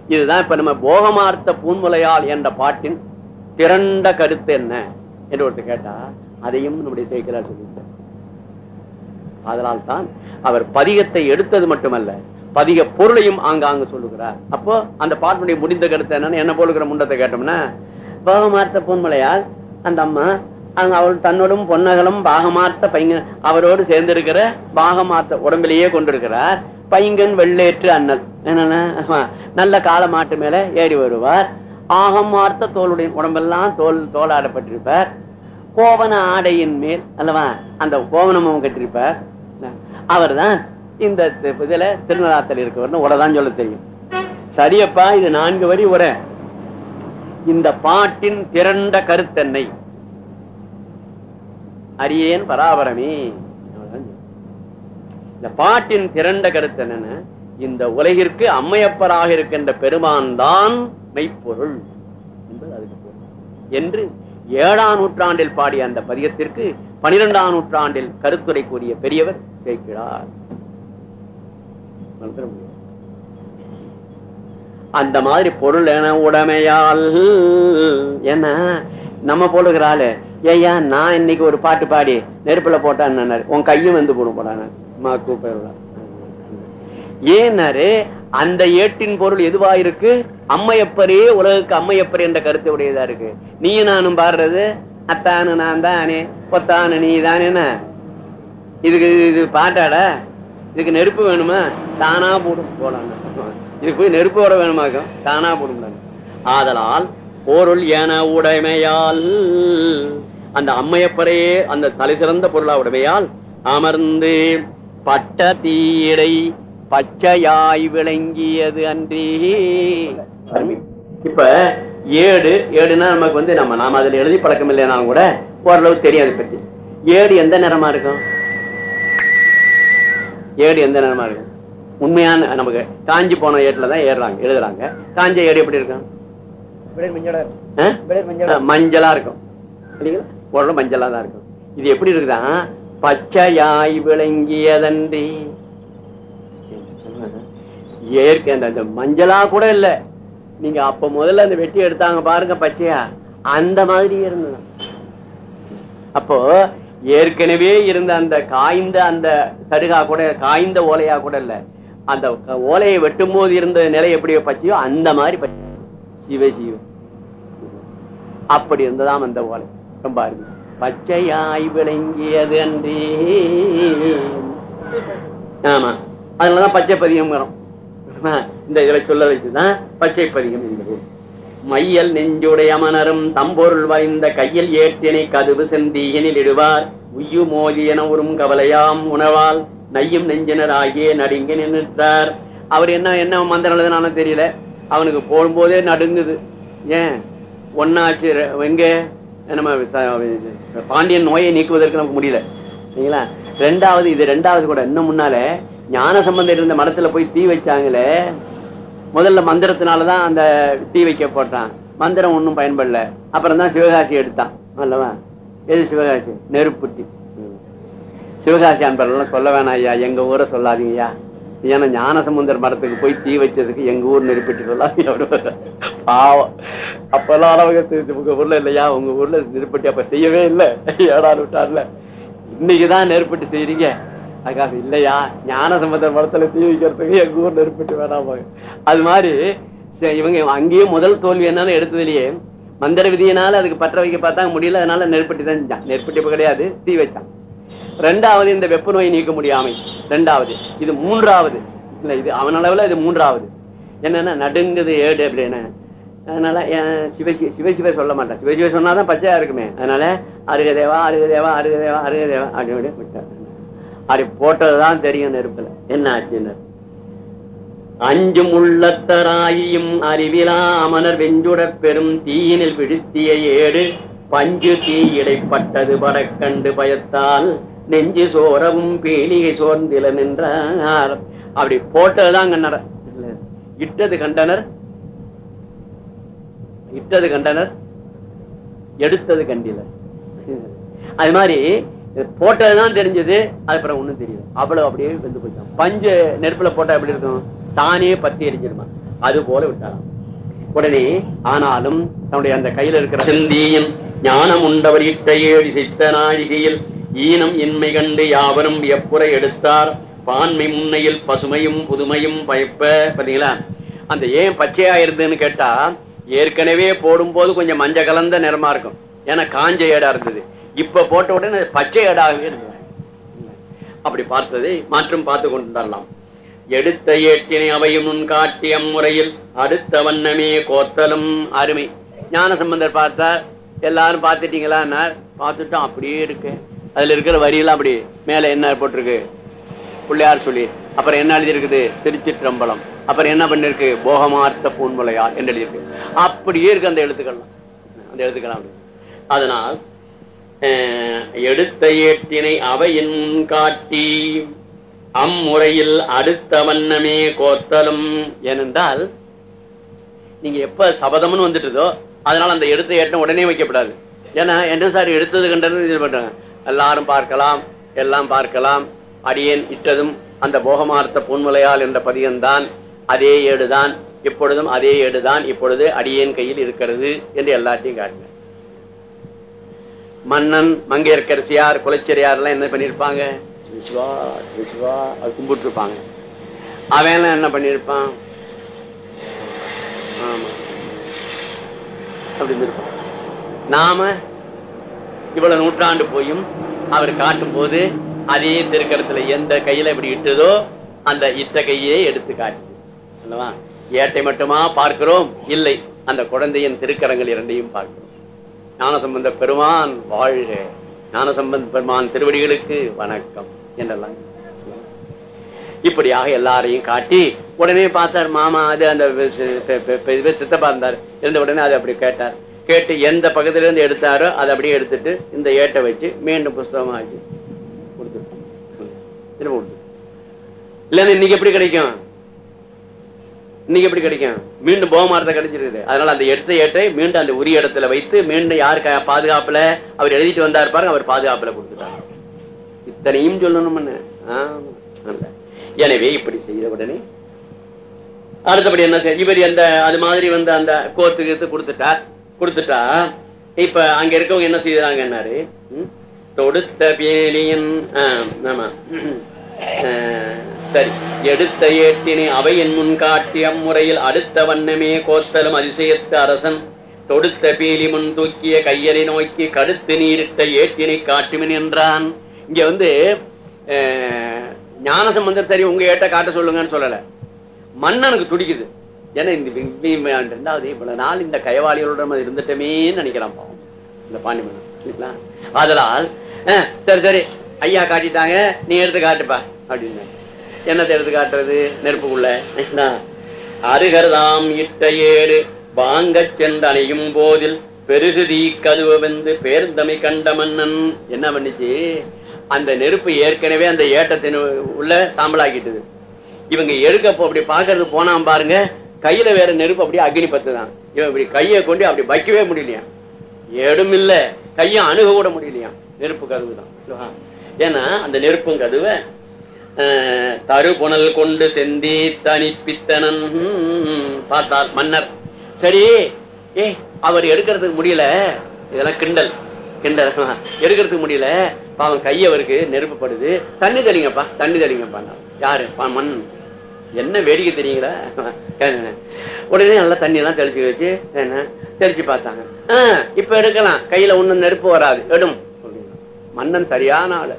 இதுதான் இப்ப நம்ம போகமார்த்த பூன்முலையால் என்ற பாட்டின் திரண்ட கருத்து என்ன? என்று ஒருத்தர் கேட்டா அதையும் நம்முடைய தேய்க்கிறார் சொல்லியிருக்கார். அதனால் தான் அவர் பதிகத்தை எடுத்தது மட்டுமல்ல பதிக பொருளையும் ஆங்காங்க சொல்லுகிறார். அப்போ அந்த பாட்டுடைய முடிந்த கருத்து என்னன்னு என்ன போலுக்கிற முண்டத்தை கேட்டோம்னா பாகமார்த்த பொன்மலையால் அந்த அம்மா அவள் தன்னோடும் பொன்னகலும் பாகமார்த்த பையன் அவரோடு சேர்ந்திருக்கிற பாகமார்த்த உடம்பிலேயே கொண்டிருக்கிறார். பைங்கன் வெள்ளேற்று அண்ணல். என்னன்னா நல்ல கால மாட்டு மேல ஏறி வருவார். ஆகமார்த்த தோளுடைய உடம்பெல்லாம் தோல் தோலாடப்பட்டிருப்பார் கோவன ஆடையின் மேல் அல்லவா? அந்த கோவனமும் கட்டிருப்பார் அவர்தான் இந்த இதுல திருநராத்தல் இருக்கவர்னு உரதான் சொல்ல தெரியும். சரியப்பா இது நான்கு வரி உர. இந்த பாட்டின் திரண்ட கருத்தன்னை. அரியேன் பராபரமே. இந்த பாட்டின் திரண்ட கருத்து என்னன்னு இந்த உலகிற்கு அம்மையப்பராக இருக்கின்ற பெருமான் தான் மெய்ப்பொருள். என்பது அதுக்கு என்று ஏழாம் நூற்றாண்டில் பாடிய அந்த பதியத்திற்கு பனிரெண்டாம் நூற்றாண்டில் கருத்துரை கூறிய பெரியவர் சேர்க்கிறார் அந்த மாதிரி பொருள் என உடமையால் என்ன? நம்ம போடுகிறாள். ஏய்யா நான் இன்னைக்கு ஒரு பாட்டு பாடி நெருப்புல போட்டான்னு உன் கையும் வந்து போடும் கூப்பிடலாம் ஏன்னாரு அந்த ஏட்டின் பொருள் எதுவா இருக்கு? அம்மையப்பரே உலகுக்கு அம்மையப்பர் என்ற கருத்து உடையதா இருக்கு. நீயும் நானும் பாடுறது அத்தானு நான் தானே பொத்தானு நீ தானே இதுக்கு இது பாட்டாட? இதுக்கு நெருப்பு வேணுமா? தானா போடும். போலாம். இது போய் நெருப்பு வர வேணுமாக்கும் தானா போடும். ஆதலால் பொருள் என உடைமையால் அந்த அம்மையப்பரையே அந்த தலை சிறந்த பொருளா உடைமையால் அமர்ந்து பட்ட தீடை பச்சையாய் விளங்கியது அன்றி இப்ப ஏடு ஏடுனா நமக்கு வந்து நம்ம நாம அதுல எழுதி பழக்கம் இல்லைனாலும் கூட ஓரளவு தெரியும் அதை பத்தி. ஏடு எந்த நிறமா இருக்கும்? ஏடு எந்த நிறமா இருக்கும்? உண்மையான நமக்கு காஞ்சி போன ஏட்டுல தான் ஏறுறாங்க எழுதுறாங்க. காஞ்ச ஏடு எப்படி இருக்கும்? மஞ்சளா இருக்கும். ஓரளவு மஞ்சளா தான் இருக்கும். இது எப்படி இருக்குதா? பச்சையாய் விளங்கியதன்றி. ஏற்க அந்த மஞ்சளா கூட இல்ல. நீங்க அப்ப முதல்ல அந்த வெட்டி எடுத்தாங்க பாருங்க பச்சையா. அந்த மாதிரி இருந்தது. அப்போ ஏற்கனவே இருந்த அந்த காய்ந்த அந்த சருகா கூட காய்ந்த ஓலையா கூட இல்ல. அந்த ஓலையை வெட்டும் போது இருந்த நிலை எப்படி பச்சையோ அந்த மாதிரி பச்சை. சிவ சிவ. அப்படி இருந்ததாம் அந்த ஓலை. ரொம்ப அருமை. பச்சையாய் விளங்கியது அன்றே. ஆமா. அதனாலதான் பச்சை பதியம் வரும் இந்த இதுல சொல்ல வச்சுதான் பச்சை பதிகம் என்பது. மையல் நெஞ்சுடைய மனரும் தம்பொருள் வாய்ந்த கையில் ஏற்றினை கதுவு செந்தீகனில் இடுவார். உய்யு மோதி என உறும் கவலையாம் உணவால் நையும் நெஞ்சினர் ஆகிய நடுங்கி நின்றுட்டார். அவர் என்ன என்ன மந்திரம் எழுதுனாலும் தெரியல. அவனுக்கு போகும்போதே நடுங்குது. ஏன்? ஒன்னாச்சு எங்க? நம்ம பாண்டியன் நோயை நீக்குவதற்கு நமக்கு முடியல. சரிங்களா? ரெண்டாவது இது ரெண்டாவது கூட இன்னும் முன்னால ஞான சம்பந்தம் இருந்த மடத்துல போய் தீ வச்சாங்களே முதல்ல மந்திரத்தினாலதான் அந்த தீ வைக்க போட்டான் மந்திரம் ஒன்னும் பயன்படல. அப்புறம் தான் சிவகாசி எடுத்தான். அல்லவா? எது சிவகாசி? நெருப்புட்டி. சிவகாசி அன்பர்கள் சொல்ல வேணாம் ஐயா. எங்க ஊரை சொல்லாதீங்கய்யா. ஏன்னா ஞானசமுந்தர் மரத்துக்கு போய் தீ வச்சதுக்கு எங்க ஊர் நெருப்பிட்டு சொல்லாதீங்க. பாவம். அப்பெல்லாம் அளவுக்கு உங்க ஊர்ல இல்லையா? உங்க ஊர்ல நெருப்பட்டி அப்ப செய்யவே இல்லை. ஏடாடு விட்டார்ல. இன்னைக்குதான் நெருப்பட்டி செய்யறீங்க அதுக்காக இல்லையா? ஞான சம்பந்த படத்துல தீ வைக்கிறதுக்கு எங்க ஊர் நெருப்பிட்டு வேணாம் அது மாதிரி இவங்க அங்கேயே முதல் தோல்வி என்னன்னு எடுத்ததுலயே மந்திர விதியினால அதுக்கு பற்ற வைக்க பார்த்தாங்க முடியல அதனால நெருப்பட்டி தான் செஞ்சான் நெருப்பட்டி கிடையாது தீ வச்சான். ரெண்டாவது இந்த வெப்ப நோயை நீக்க முடியாமை. ரெண்டாவது. இது மூன்றாவது. இல்ல இது அவனளவுல இது மூன்றாவது. என்னன்னா நடுங்குது ஏடு அப்படின்னு அதனால அஹ், சிவசி சிவசிவ சொல்ல மாட்டான். சிவசிவ சொன்னாதான் பச்சையா இருக்குமே. அதனால அருகதேவா அருகதேவா அருகதேவா அருகதேவா அப்படி விட்டார் அப்படி போட்டதுதான் தெரியும் நெருப்புல. என்ன ஆச்சுன்னு? அஞ்சும் உள்ளத்தராயும் அறிவிலா அமனர் வெஞ்சுடப் பெரும் தீயினில் விழுத்திய ஏடு பஞ்சு தீ இடைப்பட்டது படக்கண்டு பயத்தால் நெஞ்சு சோரவும் பேலிகை சோர்ந்தில நின்றார். அப்படி போட்டதுதான் கண்ணர இட்டது கண்டனர். இட்டது கண்டனர். எடுத்தது கண்டில. அது மாதிரி போட்டதுதான் தெரிஞ்சது அதுக்கப்புறம் ஒண்ணும் தெரியும் அவ்வளவு அப்படியே வெந்து போயிட்டான் பஞ்சு நெருப்புல போட்டா எப்படி இருக்கும்? தானே பத்தி எரிஞ்சிருமா? அது போல விட்டாராம். உடனே ஆனாலும் தன்னுடைய அந்த கையில இருக்கிற சிந்தியும் ஞானம் உண்டவர் இட்டையேடி சித்த நாழிகையில் ஈனம் இன்மை கண்டு யாவரும் எப்புற எடுத்தார். பான்மை முன்னையில் பசுமையும் புதுமையும் பயப்ப பாத்தீங்களா அந்த ஏன் பச்சையா இருந்ததுன்னு கேட்டா ஏற்கனவே போடும்போது கொஞ்சம் மஞ்சள் கலந்த நிறமா இருக்கும். ஏன்னா காஞ்ச ஏடா இருந்தது. இப்ப போட்ட உடனே பச்சை ஏடாகவே இருந்தது. அப்படி பார்த்ததை மாற்றம் பார்த்து கொண்டாடலாம் எடுத்த ஏட்டினை அவையும் முன் காட்டிய முறையில் அடுத்த வண்ணமே கோத்தலும் அருமை. ஞான சம்பந்தர் பார்த்தா எல்லாரும் பார்த்துட்டீங்களா பார்த்துட்டோம் அப்படியே இருக்கு அதுல இருக்கிற வரியெல்லாம் அப்படி மேல என்ன போட்டிருக்கு? பிள்ளையார் சொல்லி. அப்புறம் என்ன எழுதி திருச்சிற்றம்பலம். அப்புறம் என்ன பண்ணிருக்கு? போகமார்த்த பூன்முலையார் என்று எழுதியிருக்கு. அப்படியே இருக்கு அந்த எழுத்துக்கள்லாம். அந்த எழுத்துக்கள் அப்படி. அதனால் எடுத்த ஏட்டினை அவையின் காட்டி அம்முறையில் அடுத்த வண்ணமே கோத்தலும். ஏனென்றால் நீங்க எப்ப சபதம்னு வந்துட்டுதோ அதனால அந்த எடுத்த ஏட்டம் உடனே வைக்கப்படாது. ஏன்னா என்ன சார் எடுத்தது கண்டது இது பண்றாங்க எல்லாரும் பார்க்கலாம் எல்லாம் பார்க்கலாம். அடியேன் இட்டதும் அந்த போகமார்த்த பொன்முலையால் என்ற பதியம்தான் அதே ஏடுதான் இப்பொழுதும் அதே ஏடுதான் இப்பொழுது அடியேன் கையில் இருக்கிறது என்று எல்லாத்தையும் காட்டின மன்னன் மங்கையர்கரசியார் குலச்சரியார் எல்லாம் என்ன பண்ணிருப்பாங்க? கும்பிட்டு இருப்பாங்க அவன் என்ன பண்ணிருப்பான்? ஆமா. அப்படி இருப்பான் நாம இவ்வளவு நூற்றாண்டு போயும் அவர் காட்டும் போது அதே திருக்கரத்துல எந்த கையில இப்படி இட்டதோ அந்த இட்ட கையே எடுத்து காட்டு அல்லவா? ஏட்டை மட்டுமா பார்க்கிறோம்? இல்லை. அந்த குழந்தையின் திருக்கரங்கள் இரண்டையும் பார்க்கிறோம். ஞானசம்பந்த பெருமான் வாழ்க. ஞானசம்பந்த பெருமான் திருவடிகளுக்கு வணக்கம் என்றெல்லாம். இப்படியாக எல்லாரையும் காட்டி உடனே பார்த்தார் மாமா அது அந்த சித்தப்பா இருந்தார். இருந்த உடனே அதை அப்படி கேட்டார். கேட்டு எந்த பக்கத்துல இருந்து எடுத்தாரோ அதை அப்படியே எடுத்துட்டு இந்த ஏட்டை வச்சு மீண்டும் புஸ்தகமாக்கி கொடுத்துட்டு. திரும்ப கொடுத்து இல்லன்னா இன்னைக்கு எப்படி கிடைக்கும்? இன்னைக்கு எப்படி கிடைக்கும்? மீண்டும் போகமாரத்தை கிடைச்சிருக்குது. அதனால அந்த எடுத்த ஏற்றை மீண்டும் அந்த உரிய இடத்துல வைத்து மீண்டும் யாரு பாதுகாப்புல அவர் எழுதிட்டு வந்தா இருப்பாரு அவர் பாதுகாப்புல கொடுத்துட்டாங்க இத்தனையும் சொல்லணும் எனவே இப்படி செய்த உடனே அடுத்தபடி என்ன செய்ய இவர் எந்த அது மாதிரி வந்து அந்த கோத்து கீத்து கொடுத்துட்டார் கொடுத்துட்டா இப்ப அங்க இருக்கவங்க என்ன செய்யறாங்கன்னாரு ம்? தொடுத்த பேலியின் ஆமா. சரி. எடுத்த ஏட்டினை அவை என் முன் காட்டிய முறையில் அடுத்த வண்ணமே கோத்தலும் அதிசயத்த அரசன். தொடுத்த பீலி முன் தூக்கிய கையலை நோக்கி கடுத்து நீரிட்ட ஏட்டினை காட்டுமின் என்றான் இங்க வந்து ஞான ஞானசம்பந்தர் சரி உங்க ஏட்ட காட்ட சொல்லுங்கன்னு சொல்லல. மன்னனுக்கு துடிக்குது. ஏன்னா இந்த வி- ரெண்டாவது இவ்வளவு நாள் இந்த கயவாளிகளோட நம்ம இருந்துட்டமேன்னு நினைக்கிறான் பாவம். இந்த பாண்டிமன் சரிங்களா? ஆதலால் சரி சரி. ஐயா காட்டிட்டாங்க நீ எடுத்து காட்டுப்பா அப்படின்னு என்னத்தை எடுத்து காட்டுறது? நெருப்புக்குள்ள. அருகர்தாம் இட்ட ஏறு வாங்கச் சென்றணையும் போதில் பெருகுதி கதுவ வந்து பேர்ந்தமை கண்ட மன்னன். என்ன பண்ணிச்சு? அந்த நெருப்பு ஏற்கனவே அந்த ஏட்டத்தின் உள்ள சாம்பலாக்கிட்டது. இவங்க எடுக்க போ- அப்படி பாக்குறது போனா பாருங்க கையில வேற நெருப்பு அப்படியே அக்னி பத்து தான். இவன் இப்படி கையை கொண்டு அப்படி வைக்கவே முடியலையா எடும் இல்ல கையை அணுக கூட முடியலையா நெருப்பு கதவு தான் ஏன்னா அந்த நெருப்பும் கதவை தருபுணல் கொண்டு செந்தி தனிப்பித்தனன் பார்த்தார் மன்னர். சரி ஏ அவர் எடுக்கிறதுக்கு முடியல. இதெல்லாம் கிண்டல். கிண்டல். எடுக்கிறதுக்கு முடியல. பாவம் கை அவருக்கு நெருப்புப்படுது தண்ணி தெளிங்கப்பா தண்ணி தெளிங்கப்பா. யாரு? பா- மண் என்ன வேடிக்கை தெரியுங்களா? உடனே நல்லா தண்ணி எல்லாம் தெளிச்சு வச்சு என்ன தெளிச்சு பார்த்தாங்க. ஆ, இப்ப எடுக்கலாம். கையில ஒண்ணும் நெருப்பு வராது. எடும். மன்னன் சரியான ஆளு.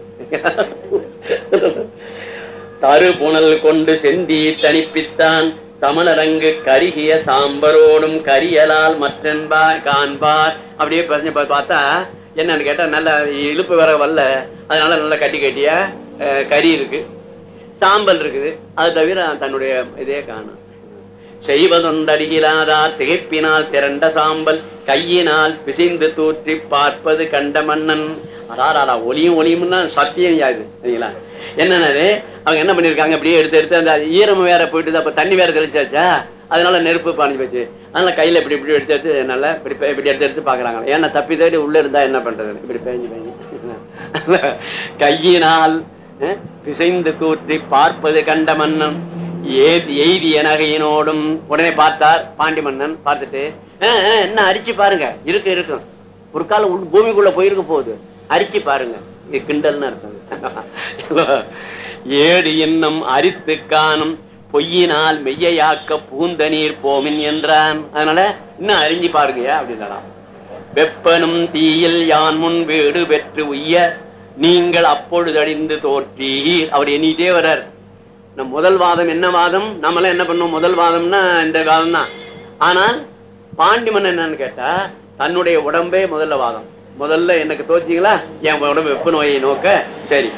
தரு புனல் கொண்டு செந்தி தனிப்பித்தான் சமணரங்கு கருகிய சாம்பரோடும் கரியலால் மற்றென்பார் காண்பார். அப்படியே பிரச்சனை பார்த்தா என்னன்னு கேட்டா நல்ல இழுப்பு வர வரல. அதனால நல்லா கட்டி கட்டியா அஹ், கறி இருக்கு. சாம்பல் இருக்குது. அது தவிர தன்னுடைய இதே காணும். செய்வதொண்டடியிலாதார் திகைப்பினால் திரண்ட சாம்பல். கையினால் பிசைந்து தூற்றி பார்ப்பது கண்ட மன்னன். அடாராடா ஒளியும் ஒளியும்னா சத்தியம் யாது சரிங்களா? என்னன்னு அவங்க என்ன பண்ணிருக்காங்க? அப்படியே எடுத்து எடுத்து அந்த ஈரம் வேற போயிட்டு அப்ப தண்ணி வேற தெளிச்சாச்சா? அதனால நெருப்பு பாஞ்சு போச்சு. அதனால கையில இப்படி இப்படி எடுத்து எடுத்து நல்லா இப்படி இப்படி எடுத்து எடுத்து பாக்குறாங்க. ஏன்னா தப்பி தேடி உள்ள இருந்தா என்ன பண்றது? இப்படி பேஞ்சு பேஞ்சு. கையினால் திசைந்து பிசைந்து பார்ப்பது கண்ட மன்னன். எய்தி எய்திய நகையினோடும் உடனே பார்த்தார் பாண்டி மன்னன். பார்த்துட்டு என்ன அரிச்சு பாருங்க. இருக்கு இருக்கும் ஒரு காலம் பூமிக்குள்ள போயிருக்க போகுது. அரிச்சு பாருங்க. இது கிண்டல்னு அர்த்தம். ஏடு இன்னும் அரித்து காணும். பொய்யினால் மெய்யையாக்க பூந்த நீர் போமின் என்றான். அதனால இன்னும் அறிஞ்சு பாருங்கயா அப்படின்னா வெப்பனும் தீயில் யான் முன் வீடு பெற்று உய்ய நீங்கள் அப்பொழுது அழிந்து தோற்றீர். அவர் எண்ணிட்டே வர்றார். நம் முதல் வாதம் என்ன வாதம்? நம்மளாம் என்ன பண்ணுவோம்? முதல் வாதம்னா இந்த வாதம் தான் ஆனால் பாண்டிமன் என்னன்னு கேட்டா தன்னுடைய உடம்பே முதல்ல வாதம். முதல்ல எனக்கு தோச்சிங்களா? என் உடம்பு வெப்ப நோயை நோக்க. சரி.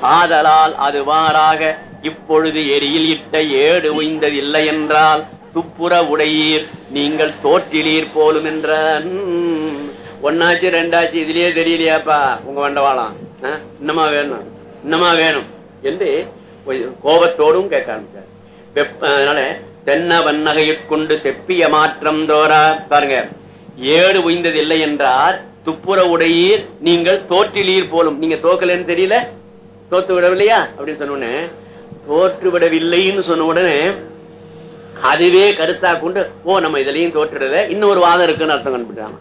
ஆதலால் அது வாராக இப்பொழுது எரியில் இட்ட ஏடு உய்ந்தது இல்லை என்றால் துப்புர உடையீர் நீங்கள் தோற்றிலீர் போலும் என்ற ஒன்னாச்சு ரெண்டாச்சு இதுலயே தெரியலையாப்பா உங்க வண்டவாளம். இன்னமா வேணும்? இன்னமா வேணும்? என்று கோபத்தோடும் கேட்க ஆரம்பிச்சார். வெப்ப அதனால தென்ன வன்னகையிற்கொண்டு செப்பிய மாற்றம் தோறா. பாருங்க. ஏடு உய்ந்தது இல்லை என்றார் துப்புர உடையீர் நீங்கள் தோற்றிலீர் போலும். நீங்க தோக்கலன்னு தெரியல? தோத்து விடவில்லையா? அப்படின்னு சொன்ன உடனே தோற்று விடவில்லைன்னு சொன்ன உடனே அதுவே கருத்தா கொண்டு ஓ நம்ம இதுலயும் தோற்றுடல. இன்னொரு வாதம் இருக்குன்னு அர்த்தம் கண்டுபிடிச்சாங்க.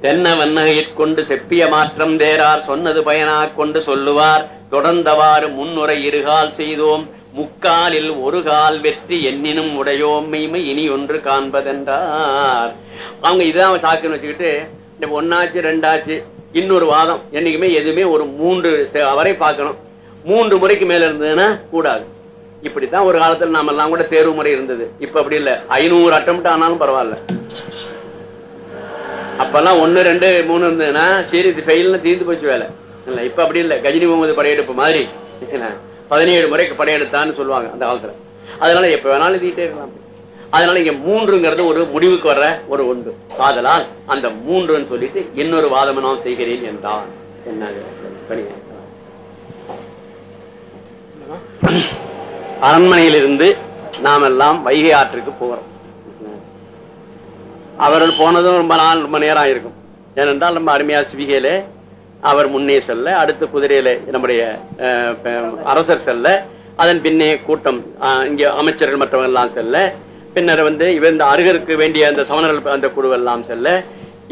தென்ன வண்ணகையிற்கொண்டு கொண்டு செப்பிய மாற்றம் தேரார் சொன்னது பயனாக கொண்டு சொல்லுவார். தொடர்ந்தவாறு முன்னுரை இருகால் செய்தோம். முக்காலில் ஒரு கால் வெற்றி எண்ணினும் உடையோமைமை இனி ஒன்று காண்பதென்றார். அவங்க இதான் சாக்குன்னு வச்சுக்கிட்டு இந்த ஒன்னாச்சு ரெண்டாச்சு இன்னொரு வாதம் என்னைக்குமே எதுவுமே ஒரு மூன்று வரை பார்க்கணும். மூன்று முறைக்கு மேல இருந்ததுன்னா கூடாது. இப்படித்தான் ஒரு காலத்துல நாம எல்லாம் கூட தேர்வு முறை இருந்தது. இப்ப அப்படி இல்ல. ஐநூறு அட்டம்ட்டு ஆனாலும் பரவாயில்ல. அப்பெல்லாம் ஒண்ணு ரெண்டு மூணு இருந்ததுன்னா சரி இது ஃபெயில்னு தீர்ந்து போச்சு வேலை. இல்ல இப்ப அப்படி இல்ல. கஜினி முகமது படையெடுப்பு மாதிரி. பதினேழு முறைக்கு படையெடுத்தான்னு சொல்லுவாங்க அந்த காலத்துல. அதனால எப்ப வேணாலும் எழுதிட்டே இருக்கலாம். அதனால இங்க மூன்றுங்கிறது ஒரு முடிவுக்கு வர்ற ஒரு ஒன்று. ஆதலால் அந்த மூன்றுன்னு சொல்லிட்டு இன்னொரு வாதம் நான் செய்கிறேன் என்றான். என்ன படிங்க. அரண்மனையிலிருந்து நாம் எல்லாம் வைகை ஆற்றுக்கு போகிறோம் அவர்கள் போனதும் ரொம்ப நாள் ரொம்ப நேரம் ஆயிருக்கும். ஏனென்றால் நம்ம அருமையா சிவிகையில அவர் முன்னே செல்ல அடுத்து குதிரையில நம்முடைய அரசர் செல்ல அதன் பின்னே கூட்டம் இங்க அமைச்சர்கள் மற்றவங்க எல்லாம் செல்ல பின்னர் வந்து இவர் இந்த அருகருக்கு வேண்டிய அந்த சமணர்கள் அந்த குழு எல்லாம் செல்ல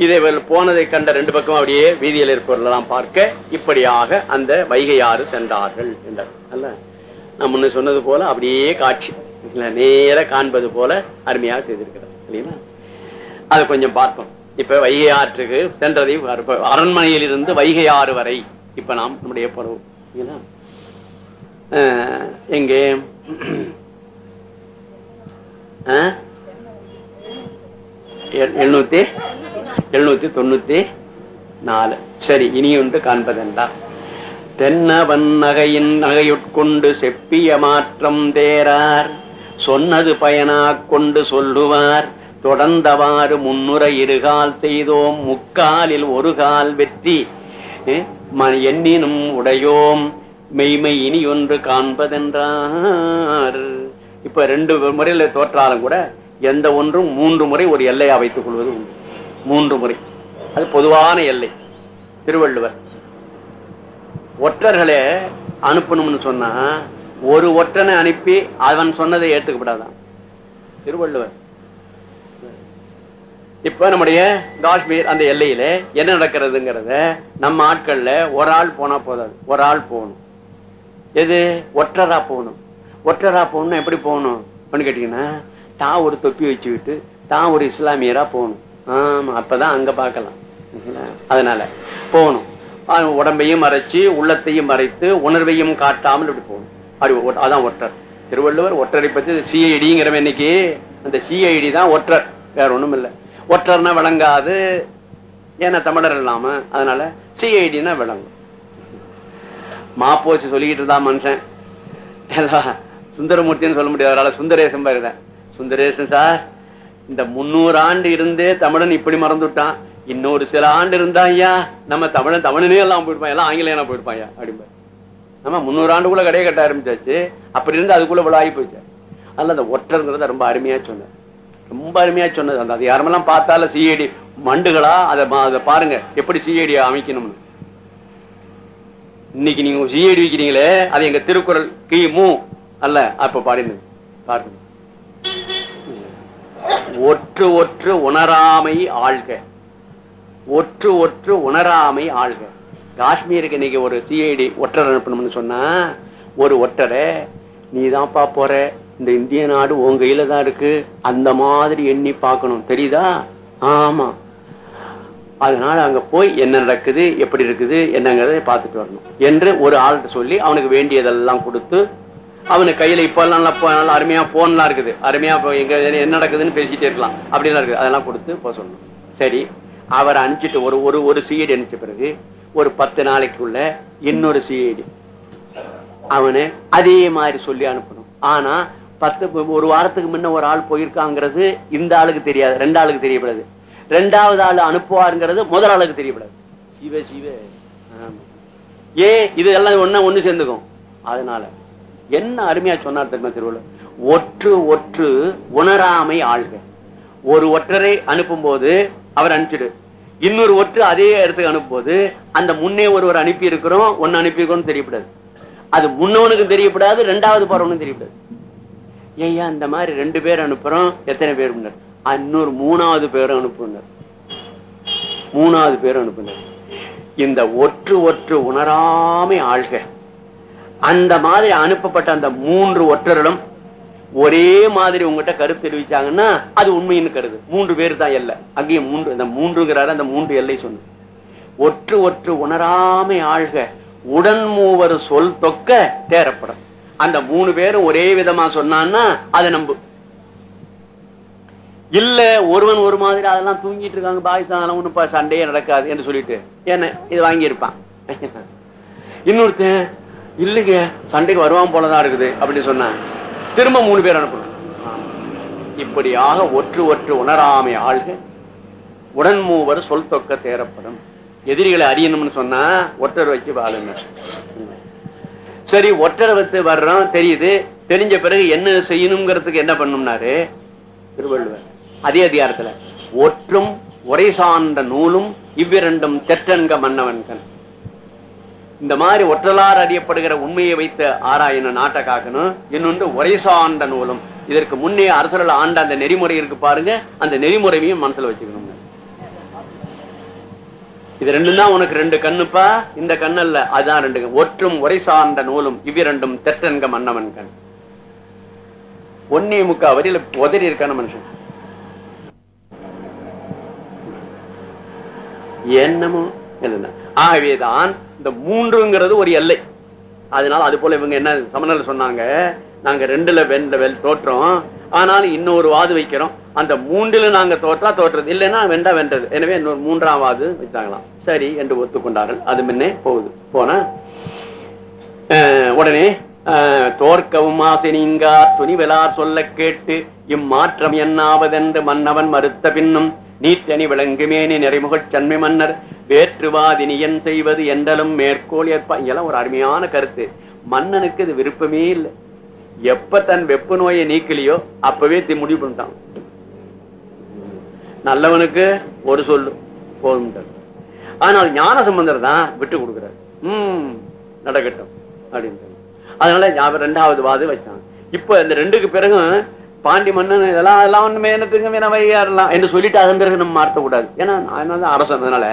இதை போனதை கண்ட ரெண்டு பக்கம் அப்படியே வீதியில் இருப்பவர்களெல்லாம் பார்க்க இப்படியாக அந்த வைகை ஆறு சென்றார்கள் என்றார். அல்ல நான் முன்ன சொன்னது போல அப்படியே காட்சி நேர காண்பது போல அருமையாக செய்திருக்கிறார் இல்லைங்களா? அதை கொஞ்சம் பார்ப்போம். இப்ப வைகை ஆற்றுக்கு சென்றதை அரண்மனையில் இருந்து வைகை ஆறு வரை இப்ப நாம் நம்முடைய பருவம். அஹ், எங்கே? எ- எழுநூத்தி? எழுநூத்தி தொண்ணூத்தி நாலு. சரி இனி ஒன்று காண்பதென்றா. தென்னவன் நகையின் நகையுட்கொண்டு செப்பிய மாற்றம் தேரார். சொன்னது பயனாக் கொண்டு சொல்லுவார். தொடர்ந்தவாறு முன்னுரை இருகால் செய்தோம். முக்காலில் ஒரு கால் வெற்றி ம- எண்ணினும் உடையோம். மெய்மை இனி ஒன்று காண்பதென்றார். இப்ப ரெண்டு முறையில தோற்றாலும் கூட எந்த ஒன்றும் மூன்று முறை ஒரு எல்லையா வைத்துக் கொள்வது உண்டு. மூன்று முறை. அது பொதுவான எல்லை. திருவள்ளுவர் ஒற்றர்களே அனுப்பணும்னு சொன்னா ஒரு ஒற்றனை அனுப்பி அவன் சொன்னதை ஏற்றுக்கப்படாதான். திருவள்ளுவர் இப்ப நம்முடைய காஷ்மீர் அந்த எல்லையில என்ன நடக்கிறதுங்கிறத நம்ம ஆட்கள்ல ஒரு ஆள் போனா போதாது. ஒரு ஆள் போகணும். எது? ஒற்றரா போகணும். ஒற்றரா போகணும் எப்படி போகணும்? அப்படின்னு கேட்டீங்கன்னா தான் ஒரு தொப்பி வச்சுக்கிட்டு தான் ஒரு இஸ்லாமியரா போகணும். ஆமா அப்பதான் அங்க பார்க்கலாம். அதனால போகணும். உடம்பையும் மறைச்சு உள்ளத்தையும் மறைத்து உணர்வையும் காட்டாமல் இப்படி போகணும். அப்படி அதான் ஒற்றர். திருவள்ளுவர் ஒற்றரை பத்தி சிஐடிங்கிறவன் இன்னைக்கு அந்த சிஐடி தான் ஒற்றர். வேற ஒண்ணும் இல்லை ஒற்றர்னா விளங்காது. ஏன்னா தமிழர் இல்லாம. அதனால சிஐடினா விளங்கும். மாப்போச்சு சொல்லிக்கிட்டு இருந்தா மனுஷன். சுந்தரமூர்த்தின்னு சொல்ல முடியாது. அவரால் சுந்தரேசன் பாருதான் சுந்தரேசன் சார் இந்த முன்னூறு ஆண்டு இருந்தே தமிழன் இப்படி மறந்துட்டான். இன்னொரு சில ஆண்டு இருந்தா ஐயா நம்ம தமிழன் தமிழனே எல்லாம் போயிருப்பான் எல்லாம் ஆங்கிலேயனா போயிருப்பான் ஐயா அப்படிம்பா நம்ம முன்னூறு ஆண்டுக்குள்ள கடையை கட்ட ஆரம்பிச்சாச்சு. அப்படி இருந்து அதுக்குள்ள விழாகி ஆகி போச்சு அந்த ஒற்றருங்கிறத ரொம்ப அருமையா சொன்னேன் ரொம்ப அருமையா சொன்னது. அந்த யாரெல்லாம் பார்த்தாலும் சிஐடி மண்டுகளா? அதை பாருங்க. எப்படி சிஐடி அமைக்கணும்னு. இன்னைக்கு நீங்க சிஐடி வைக்கிறீங்களே அது எங்க திருக்குறள் கிமு அல்ல. அப்ப பாடினது பாருங்க. ஒற்று ஒற்று உணராமை ஆழ்க. ஒற்று ஒற்று உணராமை ஆழ்க. காஷ்மீருக்கு இன்னைக்கு ஒரு சிஐடி ஒற்றர் அனுப்பணும்னு சொன்னா ஒரு ஒற்றரை நீதான்ப்பா போற. இந்த இந்திய நாடு உன் கையில தான் இருக்கு. அந்த மாதிரி எண்ணி பார்க்கணும். தெரியுதா? ஆமா. அதனால அங்க போய் என்ன நடக்குது எப்படி இருக்குது என்னங்கிறத பார்த்துட்டு வரணும். என்று ஒரு ஆள்கிட்ட சொல்லி அவனுக்கு வேண்டியதெல்லாம் கொடுத்து அவனுக்கு கையில இப்ப எல்லாம் நல்லா போ- நல்லா அருமையா போன்லாம் இருக்குது. அருமையா எங்க என்ன நடக்குதுன்னு பேசிட்டே இருக்கலாம். அப்படிலாம் இருக்குது. அதெல்லாம் கொடுத்து போக சொல்லணும். சரி. அவரை அனுப்பிச்சிட்டு ஒரு ஒரு ஒரு சிஐடி அனுப்பிச்ச பிறகு ஒரு பத்து நாளைக்குள்ள இன்னொரு சிஐடி அவனு அதே மாதிரி சொல்லி அனுப்பணும். ஆனா பத்து ஒரு வாரத்துக்கு முன்ன ஒரு ஆள் போயிருக்காங்கிறது இந்த ஆளுக்கு தெரியாது ரெண்டு ஆளுக்கு தெரியப்படாது. ரெண்டாவது ஆள் அனுப்புவாருங்கிறது முதல் ஆளுக்கு தெரியப்படாது. சிவ சிவ. ஏன் இது எல்லாம் ஒண்ணா ஒண்ணு சேர்ந்துக்கும். அதனால என்ன அருமையா சொன்னார் தெரியுமா திருவள்ளுவர்? ஒற்று ஒற்று உணராமை ஆள்க. ஒரு ஒற்றரை அனுப்பும் போது அவர் அனுப்பிச்சிடு. இன்னொரு ஒற்று அதே இடத்துக்கு அனுப்பும்போது அந்த முன்னே ஒருவர் அனுப்பி இருக்கிறோம் ஒன்னு அனுப்பி இருக்கோம்னு தெரியப்படாது. அது முன்னவனுக்கும் தெரியப்படாது ரெண்டாவது போறவனுக்கும் தெரியப்படாது. ஐயா இந்த மாதிரி ரெண்டு பேர் அனுப்புறோம். எத்தனை பேர் இன்னொரு மூணாவது பேரும் அனுப்புனர். மூணாவது பேர் அனுப்புனர். இந்த ஒற்று ஒற்று உணராமை ஆள்க. அந்த மாதிரி அனுப்பப்பட்ட அந்த மூன்று ஒற்றர்களும் ஒரே மாதிரி உங்ககிட்ட கருத்து தெரிவிச்சாங்கன்னா அது உண்மைன்னு கருது. மூன்று பேர் தான் எல்லை. அங்கேயும் மூன்று இந்த மூன்றுங்கிறாரு அந்த மூன்று எல்லை சொன்ன ஒற்று ஒற்று உணராமை ஆழ்க உடன் மூவர் சொல் தொக்க தேரப்படும். அந்த மூணு பேரும் ஒரே விதமா சொன்னான்னா அதை நம்பு. இல்ல ஒருவன் ஒரு மாதிரி அதெல்லாம் தூங்கிட்டு இருக்காங்க பாகிஸ்தான் அதெல்லாம் ஒண்ணும் சண்டையே நடக்காது என்று சொல்லிட்டு என்ன இது வாங்கி இருப்பான் இன்னொருத்தன் இல்லைங்க சண்டைக்கு வருவான் போலதான் இருக்குது அப்படின்னு சொன்னான். திரும்ப மூணு பேர் அனுப்பணும். இப்படியாக ஒற்று ஒற்று உணராமை ஆள்க உடன் மூவர் சொல் தொக்க தேரப்படும் எதிரிகளை அறியணும்னு சொன்னா ஒற்றர் வச்சு வாழுங்க. சரி ஒற்றரை வச்சு வர்றோம் தெரியுது. தெரிஞ்ச பிறகு என்ன செய்யணுங்கிறதுக்கு என்ன பண்ணும்னாரு? திருவள்ளுவர். அதே அதிகாரத்துல ஒற்றும் உரை சார்ந்த நூலும் இவ்விரண்டும் தெற்றன்க மன்னவன்கன் இந்த மாதிரி ஒற்றலார் அறியப்படுகிற உண்மையை வைத்து ஆராயணும் நாட்டை காக்கணும். இன்னொன்று உரை சார்ந்த நூலும். இதற்கு முன்னே அரசர்கள் ஆண்ட அந்த நெறிமுறை இருக்கு பாருங்க. அந்த நெறிமுறையும் மனசுல வச்சுக்கணும். இது ரெண்டும் தான் உனக்கு ரெண்டு கண்ணுப்பா இந்த கண் அல்ல அதுதான் ரெண்டு கண். ஒற்றும் உரை சார்ந்த நூலும் இவ்விரண்டும் தெற்றன்க மன்னவன் கண். ஒன்னே முக்கா வரியில உதறி இருக்கான மனுஷன். என்னமோ? என்ன ஆகவேதான் இந்த மூன்றுங்கிறது ஒரு எல்லை. அதனால அது போல இவங்க என்ன சமநிலை சொன்னாங்க? நாங்க ரெண்டுல வெண்ட வெல் தோற்றோம். ஆனாலும் இன்னொரு வாது வைக்கிறோம். அந்த மூன்றிலும் நாங்க தோற்றா தோற்றது. இல்லைன்னா வெண்டா வென்றது. எனவே இன்னொரு மூன்றாம் வச்சாங்களாம் சரி என்று ஒத்துக்கொண்டார்கள். அது முன்னே போகுது. போன அஹ், உடனே தோற்கவும் ஆசை நீங்கா துணிவெலார் சொல்ல கேட்டு இம்மாற்றம் என்னாவதென்று மன்னவன் மறுத்த பின்னும் நீத்தனி விளங்குமேனி நிறைமுகச் சன்மை மன்னர் வேற்றுவாதினியன் செய்வது என்றலும் மேற்கோள் ஏற்பா இதெல்லாம் ஒரு அருமையான கருத்து. மன்னனுக்கு இது விருப்பமே இல்லை. எப்ப தன் வெப்ப நோயை நீக்கலையோ அப்பவே தி- முடிவு பண்ணிட்டான். நல்லவனுக்கு ஒரு சொல்லு போதும் ஆனால் ஞான சம்பந்தர் தான் விட்டு கொடுக்கிறார். உம் நடக்கட்டும் அப்படின்னு அதனால ஞாபகம் ரெண்டாவது வாது வச்சான் இப்ப இந்த ரெண்டுக்கு பிறகு பாண்டி மன்னன் இதெல்லாம் அதெல்லாம் ஒண்ணுமே என்னத்துக்கு வேணா வையாறலாம் என்று சொல்லிட்டு அதன் பிறகு நம்ம மாற்ற கூடாது ஏன்னா அதனால தான் அரசன் அதனால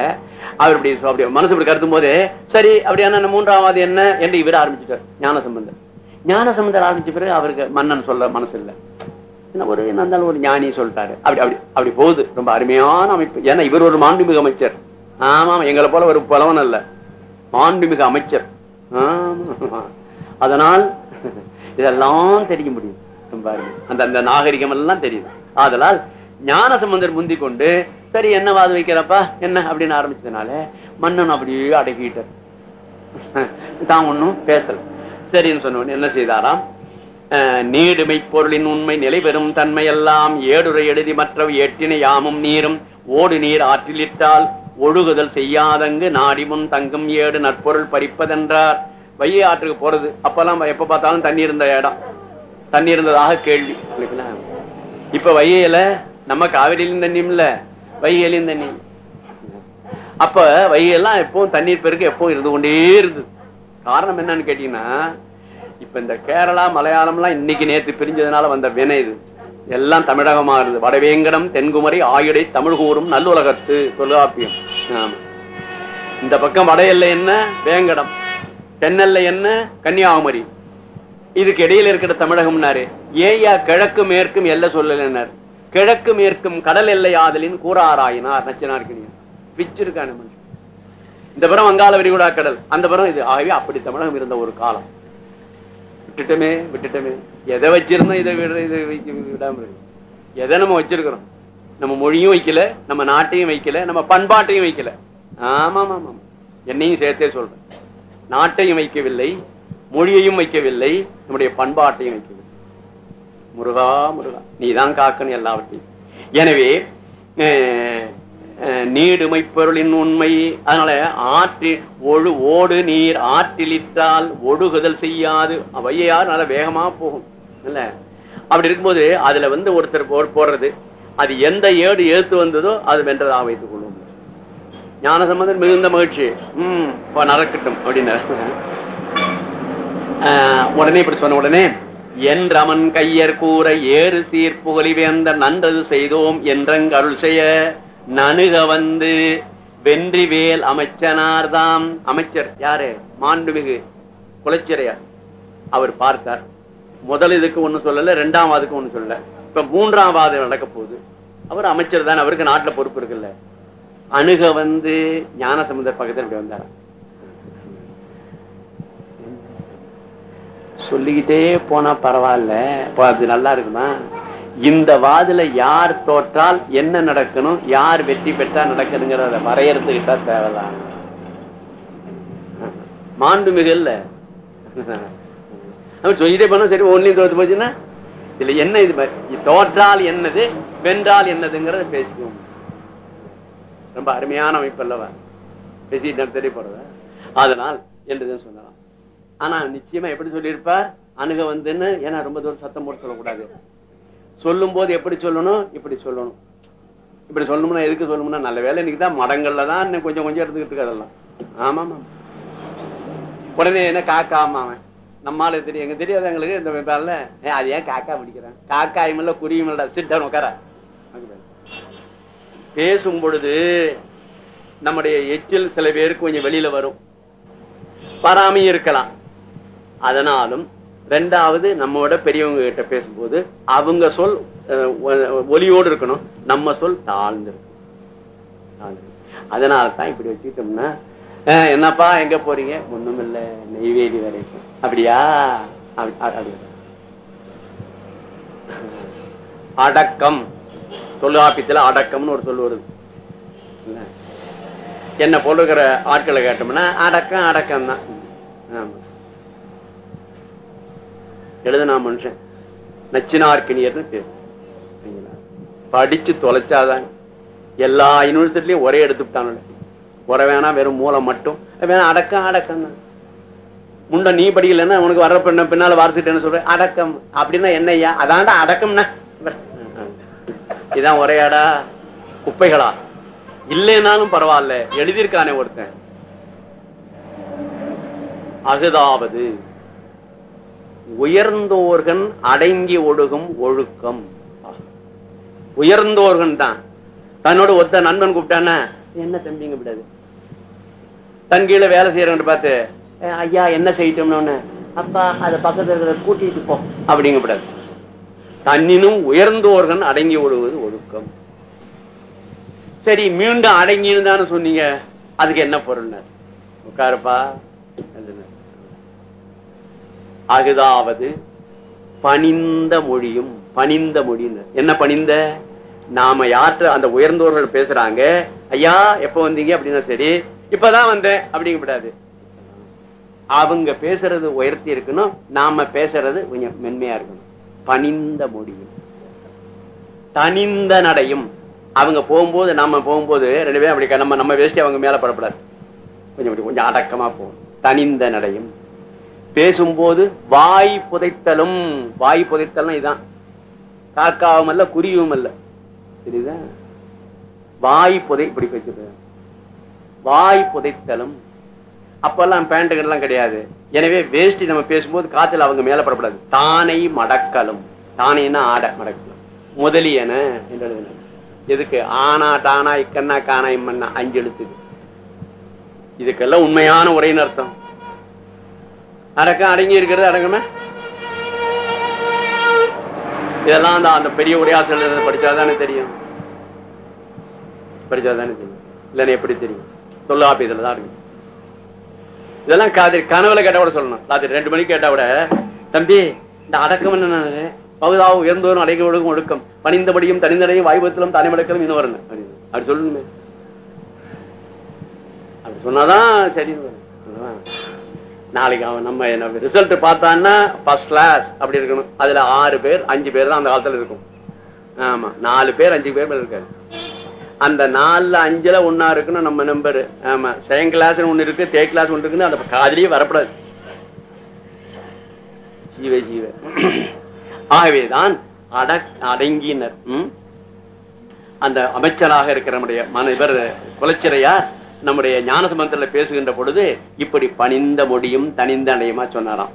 அவர் இப்படி அப்படி மனசு இப்படி கருத்தும் போது சரி அப்படியான மூன்றாவது என்ன என்று இவர் ஆரம்பிச்சுட்டார் ஞான சம்பந்தர். ஞான சம்பந்தர் ஆரம்பிச்ச பிறகு அவருக்கு மன்னன் சொல்ல மனசு இல்லை ஒரு என்ன இருந்தாலும் ஒரு ஞானி சொல்லிட்டாரு. அப்படி அப்படி அப்படி போகுது. ரொம்ப அருமையான அமைப்பு. ஏன்னா இவர் ஒரு மாண்புமிகு அமைச்சர். ஆமா எங்களை போல ஒரு புலவன் அல்ல. மாண்புமிகு அமைச்சர். அதனால் இதெல்லாம் தெரிய முடியும். ரொம்ப அருமை. அந்த அந்த நாகரிகம் எல்லாம் தெரியுது ஆதலால் ஞான சம்பந்தர் முந்தி கொண்டு சரி என்ன வாது வைக்கிறப்பா? என்ன? அப்படின்னு ஆரம்பிச்சதுனால மன்னன் அப்படியே அடக்கிட்டார் தான் ஒன்னும் பேசல. சரின்னு சொன்ன என்ன செய்தாராம்? நீடுமை பொருளின் உண்மை நிலை பெறும் தன்மை எல்லாம் ஏடுரை எழுதி மற்ற ஏற்றினை யாமும் நீரும். ஓடு நீர் ஆற்றிலிட்டால் ஒழுகுதல் செய்யாதங்கு நாடி முன் தங்கும் ஏடு நற்பொருள் பறிப்பதென்றார் வைய ஆற்றுக்கு போறது. அப்பெல்லாம் எப்ப பார்த்தாலும் தண்ணி இருந்த இடம். தண்ணி இருந்ததாக கேள்வி. இப்ப வையல நம்ம காவிரியிலும் தண்ணியும் இல்ல வைகையிலும் தண்ணி அப்ப வையெல்லாம் எப்பவும் தண்ணீர் பெருக்கு எப்பவும் இருந்து கொண்டே இருந்தது. காரணம் என்னன்னு கேட்டீங்கன்னா இப்ப இந்த கேரளா மலையாளம் எல்லாம் இன்னைக்கு நேத்து பிரிஞ்சதுனால வந்த வினை இது. எல்லாம் தமிழகமா இருந்தது. வடவேங்கடம் தென்குமரி ஆயுடை தமிழ் கூறும் நல்லுலகத்து தொல்காப்பியம். இந்த பக்கம் வட எல்லை என்ன? வேங்கடம். தென்னெல்லை என்ன? கன்னியாகுமரி. இதுக்கு இடையில இருக்கிற தமிழகம்னாரு. ஏயா கிழக்கு மேற்கும் எல்லை சொல்லலன்னார். கிழக்கு மேற்கும் கடல் எல்லை ஆதலின் கூறாராயினார் நச்சினார்கினியன் பிச்சிருக்கான மனுஷன். இந்த புறம் வங்காள விரிகுடா கடல். அந்த புறம் இது. ஆகவே அப்படி தமிழகம் இருந்த ஒரு காலம். விட்டுட்டோமே விட்டுட்டோமே. எதை வச்சிருந்தோம் இதை விட இதை வைக்க விடாம இருக்கு. எதை நம்ம வச்சிருக்கிறோம்? நம்ம மொழியும் வைக்கல நம்ம நாட்டையும் வைக்கல நம்ம பண்பாட்டையும் வைக்கல. ஆமா ஆமா ஆமா என்னையும் சேர்த்தே சொல்றேன். நாட்டையும் வைக்கவில்லை மொழியையும் வைக்கவில்லை நம்முடைய பண்பாட்டையும் வைக்கவில்லை. முருகா முருகா நீதான் காக்கணும் எல்லாவற்றையும். எனவே நீடுமை பொருளின் உண்மை. அதனால ஆற்றி ஒழு ஓடு நீர் ஆற்றிலிட்டால் ஒடுகுதல் செய்யாது. வையார் நல்லா வேகமா போகும் இல்ல? அப்படி இருக்கும்போது அதுல வந்து ஒருத்தர் போடுறது அது எந்த ஏடு ஏத்து வந்ததோ அது வென்றதாக வைத்துக் கொள்ளும் ஞான சம்பந்தன் மிகுந்த மகிழ்ச்சி. உம் இப்ப நடக்கட்டும் அப்படின்னு உடனே இப்படி சொன்ன உடனே என்றமன் கையர் கூற ஏறு சீர் புகழிவேந்த நன்றது செய்தோம் என்றங்க அருள் செய்ய நணுக வந்து வென்றிவேல் அமைச்சனார்தாம். அமைச்சர் யாரு? மாண்புமிகு குலச்சிறையார் அவர் பார்த்தார். முதல் இதுக்கு ஒண்ணு சொல்லல ரெண்டாம் வாதுக்கு ஒண்ணு சொல்லல. இப்ப மூன்றாம் வாதம் நடக்க போகுது. அவர் அமைச்சர் தான் அவருக்கு நாட்டுல பொறுப்பு இருக்குல்ல. அணுக வந்து ஞானசமுதர் பக்கத்துல வந்தார்? சொல்லிக்கிட்டே போனா பரவாயில்ல. அது நல்லா இருக்குமா? இந்த வாதில யார் தோற்றால் என்ன நடக்கணும் யார் வெற்றி பெற்றா நடக்குதுங்கிறத வரையறுத்துக்கிட்டா தேவைதான். மாண்புமிகு இல்ல. சொல்லிட்டே பண்ண சரி ஒன்லையும் தோத்து போச்சுன்னா? இதுல என்ன இது தோற்றால் என்னது வென்றால் என்னதுங்கிறத பேசுவோம் ரொம்ப அருமையான அமைப்பு அல்லவா பேசிட்டு தெரியப்படுறத அதனால் என்றுதான் சொல்லலாம். ஆனா நிச்சயமா எப்படி சொல்லியிருப்பார்? அணுக வந்துன்னு ஏன்னா ரொம்ப தூரம் சத்தம் போட்டு சொல்லக்கூடாது. சொல்லும் போது எப்படி சொல்லணும்? இப்படி சொல்லணும். இப்படி சொல்லணும்னா எதுக்கு சொல்லணும்னா நல்ல வேலை இன்னைக்கு தான் மடங்கள்ல தான் இன்னும் கொஞ்சம் கொஞ்சம் எடுத்துக்கிட்டு அதெல்லாம் ஆமா ஆமா உடனே என்ன காக்கா ஆமா அவன் நம்மால தெரியும். எங்க தெரியாது எங்களுக்கு இந்த பேர்ல அது ஏன் காக்கா பிடிக்கிறேன்? காக்காயும் இல்ல குறியும் இல்ல சிட்டவன் உட்கார பேசும் பொழுது நம்முடைய எச்சில் சில பேருக்கு கொஞ்சம் வெளியில வரும். வராமையும் இருக்கலாம். அதனாலும் ரெண்டாவது நம்மோட பெரியவங்க கிட்ட பேசும்போது அவங்க சொல் ஒலியோடு இருக்கணும். நம்ம சொல் தாழ்ந்து இருக்கணும். அதனால தான் இப்படி வச்சுக்கிட்டோம்னா என்னப்பா எங்க போறீங்க? ஒண்ணும் இல்ல நெய்வேலி வரைக்கும். அப்படியா? அடக்கம். தொல்லாப்பித்துல அடக்கம்னு ஒரு சொல் வருது. என்ன போலுக்கிற ஆட்களை கேட்டோம்னா அடக்கம் அடக்கம் தான் ஆமா. எழுதுனா மனுஷன் நச்சினார்க்கினியர்னு பேர். படிச்சு தொலைச்சாதான் எல்லா யூனிவர்சிட்டிலையும் ஒரே எடுத்துட்டாங்க உரை வேணா வெறும் மூலம் மட்டும். வேணா அடக்கம் அடக்கம் தான். முண்ட நீ படிக்கலன்னா உனக்கு வர்ற பின்ன பின்னால வாரசிட்டு சொல்ற அடக்கம். அப்படின்னா என்னய்யா அதான்டா அடக்கம்னா. இதான் ஒரையாடா குப்பைகளா? இல்லைனாலும் பரவாயில்ல. எழுதியிருக்கானே ஒருத்தன். அகுதாவது உயர்ந்தோர்கள் அடங்கி ஒழுகும் ஒழுக்கம். உயர்ந்தோர்கள் தான். தன்னோட ஒத்த நண்பன் கூப்பிட்டான என்ன தம்பிங்க விடாது? தன் கீழே வேலை செய்யறவன் பார்த்து ஐயா என்ன செய்யட்டோம்னு? அப்பா அத பக்கத்துல இருக்கிற கூட்டிட்டு போ. அப்படிங்க விடாது தன்னினும் உயர்ந்தோர்கள் அடங்கி ஒழுகுவது ஒழுக்கம். சரி மீண்டும் அடங்கின்னு தானே சொன்னீங்க அதுக்கு என்ன பொருள் உட்காருப்பா அகுதாவது பணிந்த மொழியும் பணிந்த மொழின்னு. என்ன பணிந்த? நாம யாற்ற அந்த உயர்ந்தோர்கள் பேசுறாங்க? ஐயா எப்ப வந்தீங்க? அப்படின்னா சரி இப்பதான் வந்தேன் அப்படிங்க கூடாது அவங்க பேசுறது உயர்த்தி இருக்கணும் நாம பேசுறது கொஞ்சம் மென்மையா இருக்கணும். பணிந்த மொழியும். தனிந்த நடையும். அவங்க போகும்போது நாம போகும்போது ரெண்டு பேரும் அப்படி நம்ம நம்ம பேசி அவங்க மேல படப்படாது. கொஞ்சம் கொஞ்சம் அடக்கமா போகும் தனிந்த நடையும். பேசும்போது வாய் புதைத்தலும். வாய் புதைத்தலும் இதான். காக்காவும் அல்ல குருவியும் அல்ல. சரிதா வாய் புதை இப்படி வச்சிருக்க வாய் புதைத்தலும். அப்பெல்லாம் பேண்டுகள்லாம் கிடையாது. எனவே வேஷ்டி நம்ம பேசும்போது காத்துல அவங்க மேல படப்படாது. தானை மடக்கலும். தானைன்னா ஆட மடக்கலும் முதலியன என்று எதுக்கு? ஆனா டானா இக்கண்ணா காணா இம்மண்ணா அஞ்சு எழுத்துக்கு இதுக்கெல்லாம் உண்மையான உரையின் அர்த்தம். அடக்கம் அடங்கி இருக்கிறது அடங்கமே இதெல்லாம் அந்த அந்த பெரிய உரையாசிரியர் படிச்சாதானே தெரியும். படிச்சாதானே தெரியும். இல்லைன்னு எப்படி தெரியும்? தொல்லாப்பி இதுல தான் இருக்கு. இதெல்லாம் காதிரி கனவுல கேட்டா கூட சொல்லணும். ராத்திரி ரெண்டு மணிக்கு கேட்டா கூட தம்பி இந்த அடக்கம் என்ன பகுதாவும் உயர்ந்தோரும் அடைக்க ஒழுகும் ஒழுக்கம். பணிந்தபடியும் தனிந்தடையும் வாய்பத்திலும் தனி மடக்கலும் இன்னும் வரணும் அப்படி சொல்லணுமே. அப்படி சொன்னாதான் சரி. நாளைக்கு அவன் நம்ம என்ன ரிசல்ட் பார்த்தான்னா ஃபர்ஸ்ட் கிளாஸ் அப்படி இருக்கணும். அதுல ஆறு பேர் அஞ்சு பேர் தான் அந்த காலத்துல இருக்கும். ஆமா நாலு பேர் அஞ்சு பேர் இருக்காரு. அந்த நாலுல அஞ்சுல ஒன்னா இருக்குன்னு நம்ம நம்பர் ஆமா செகண்ட் கிளாஸ் ஒண்ணு இருக்கு தேர்ட் கிளாஸ் ஒன்று இருக்குன்னு அந்த காதலியே வரப்படாது. ஜீவ ஜீவ. ஆகவேதான் அட அடங்கினர். அந்த அமைச்சராக இருக்கிற நம்முடைய மன இவர் குலச்சிறையார் நம்முடைய ஞான பேசுகின்ற பொழுது இப்படி பணிந்த மொழியும் தனிந்த அடையுமா சொன்னாராம்.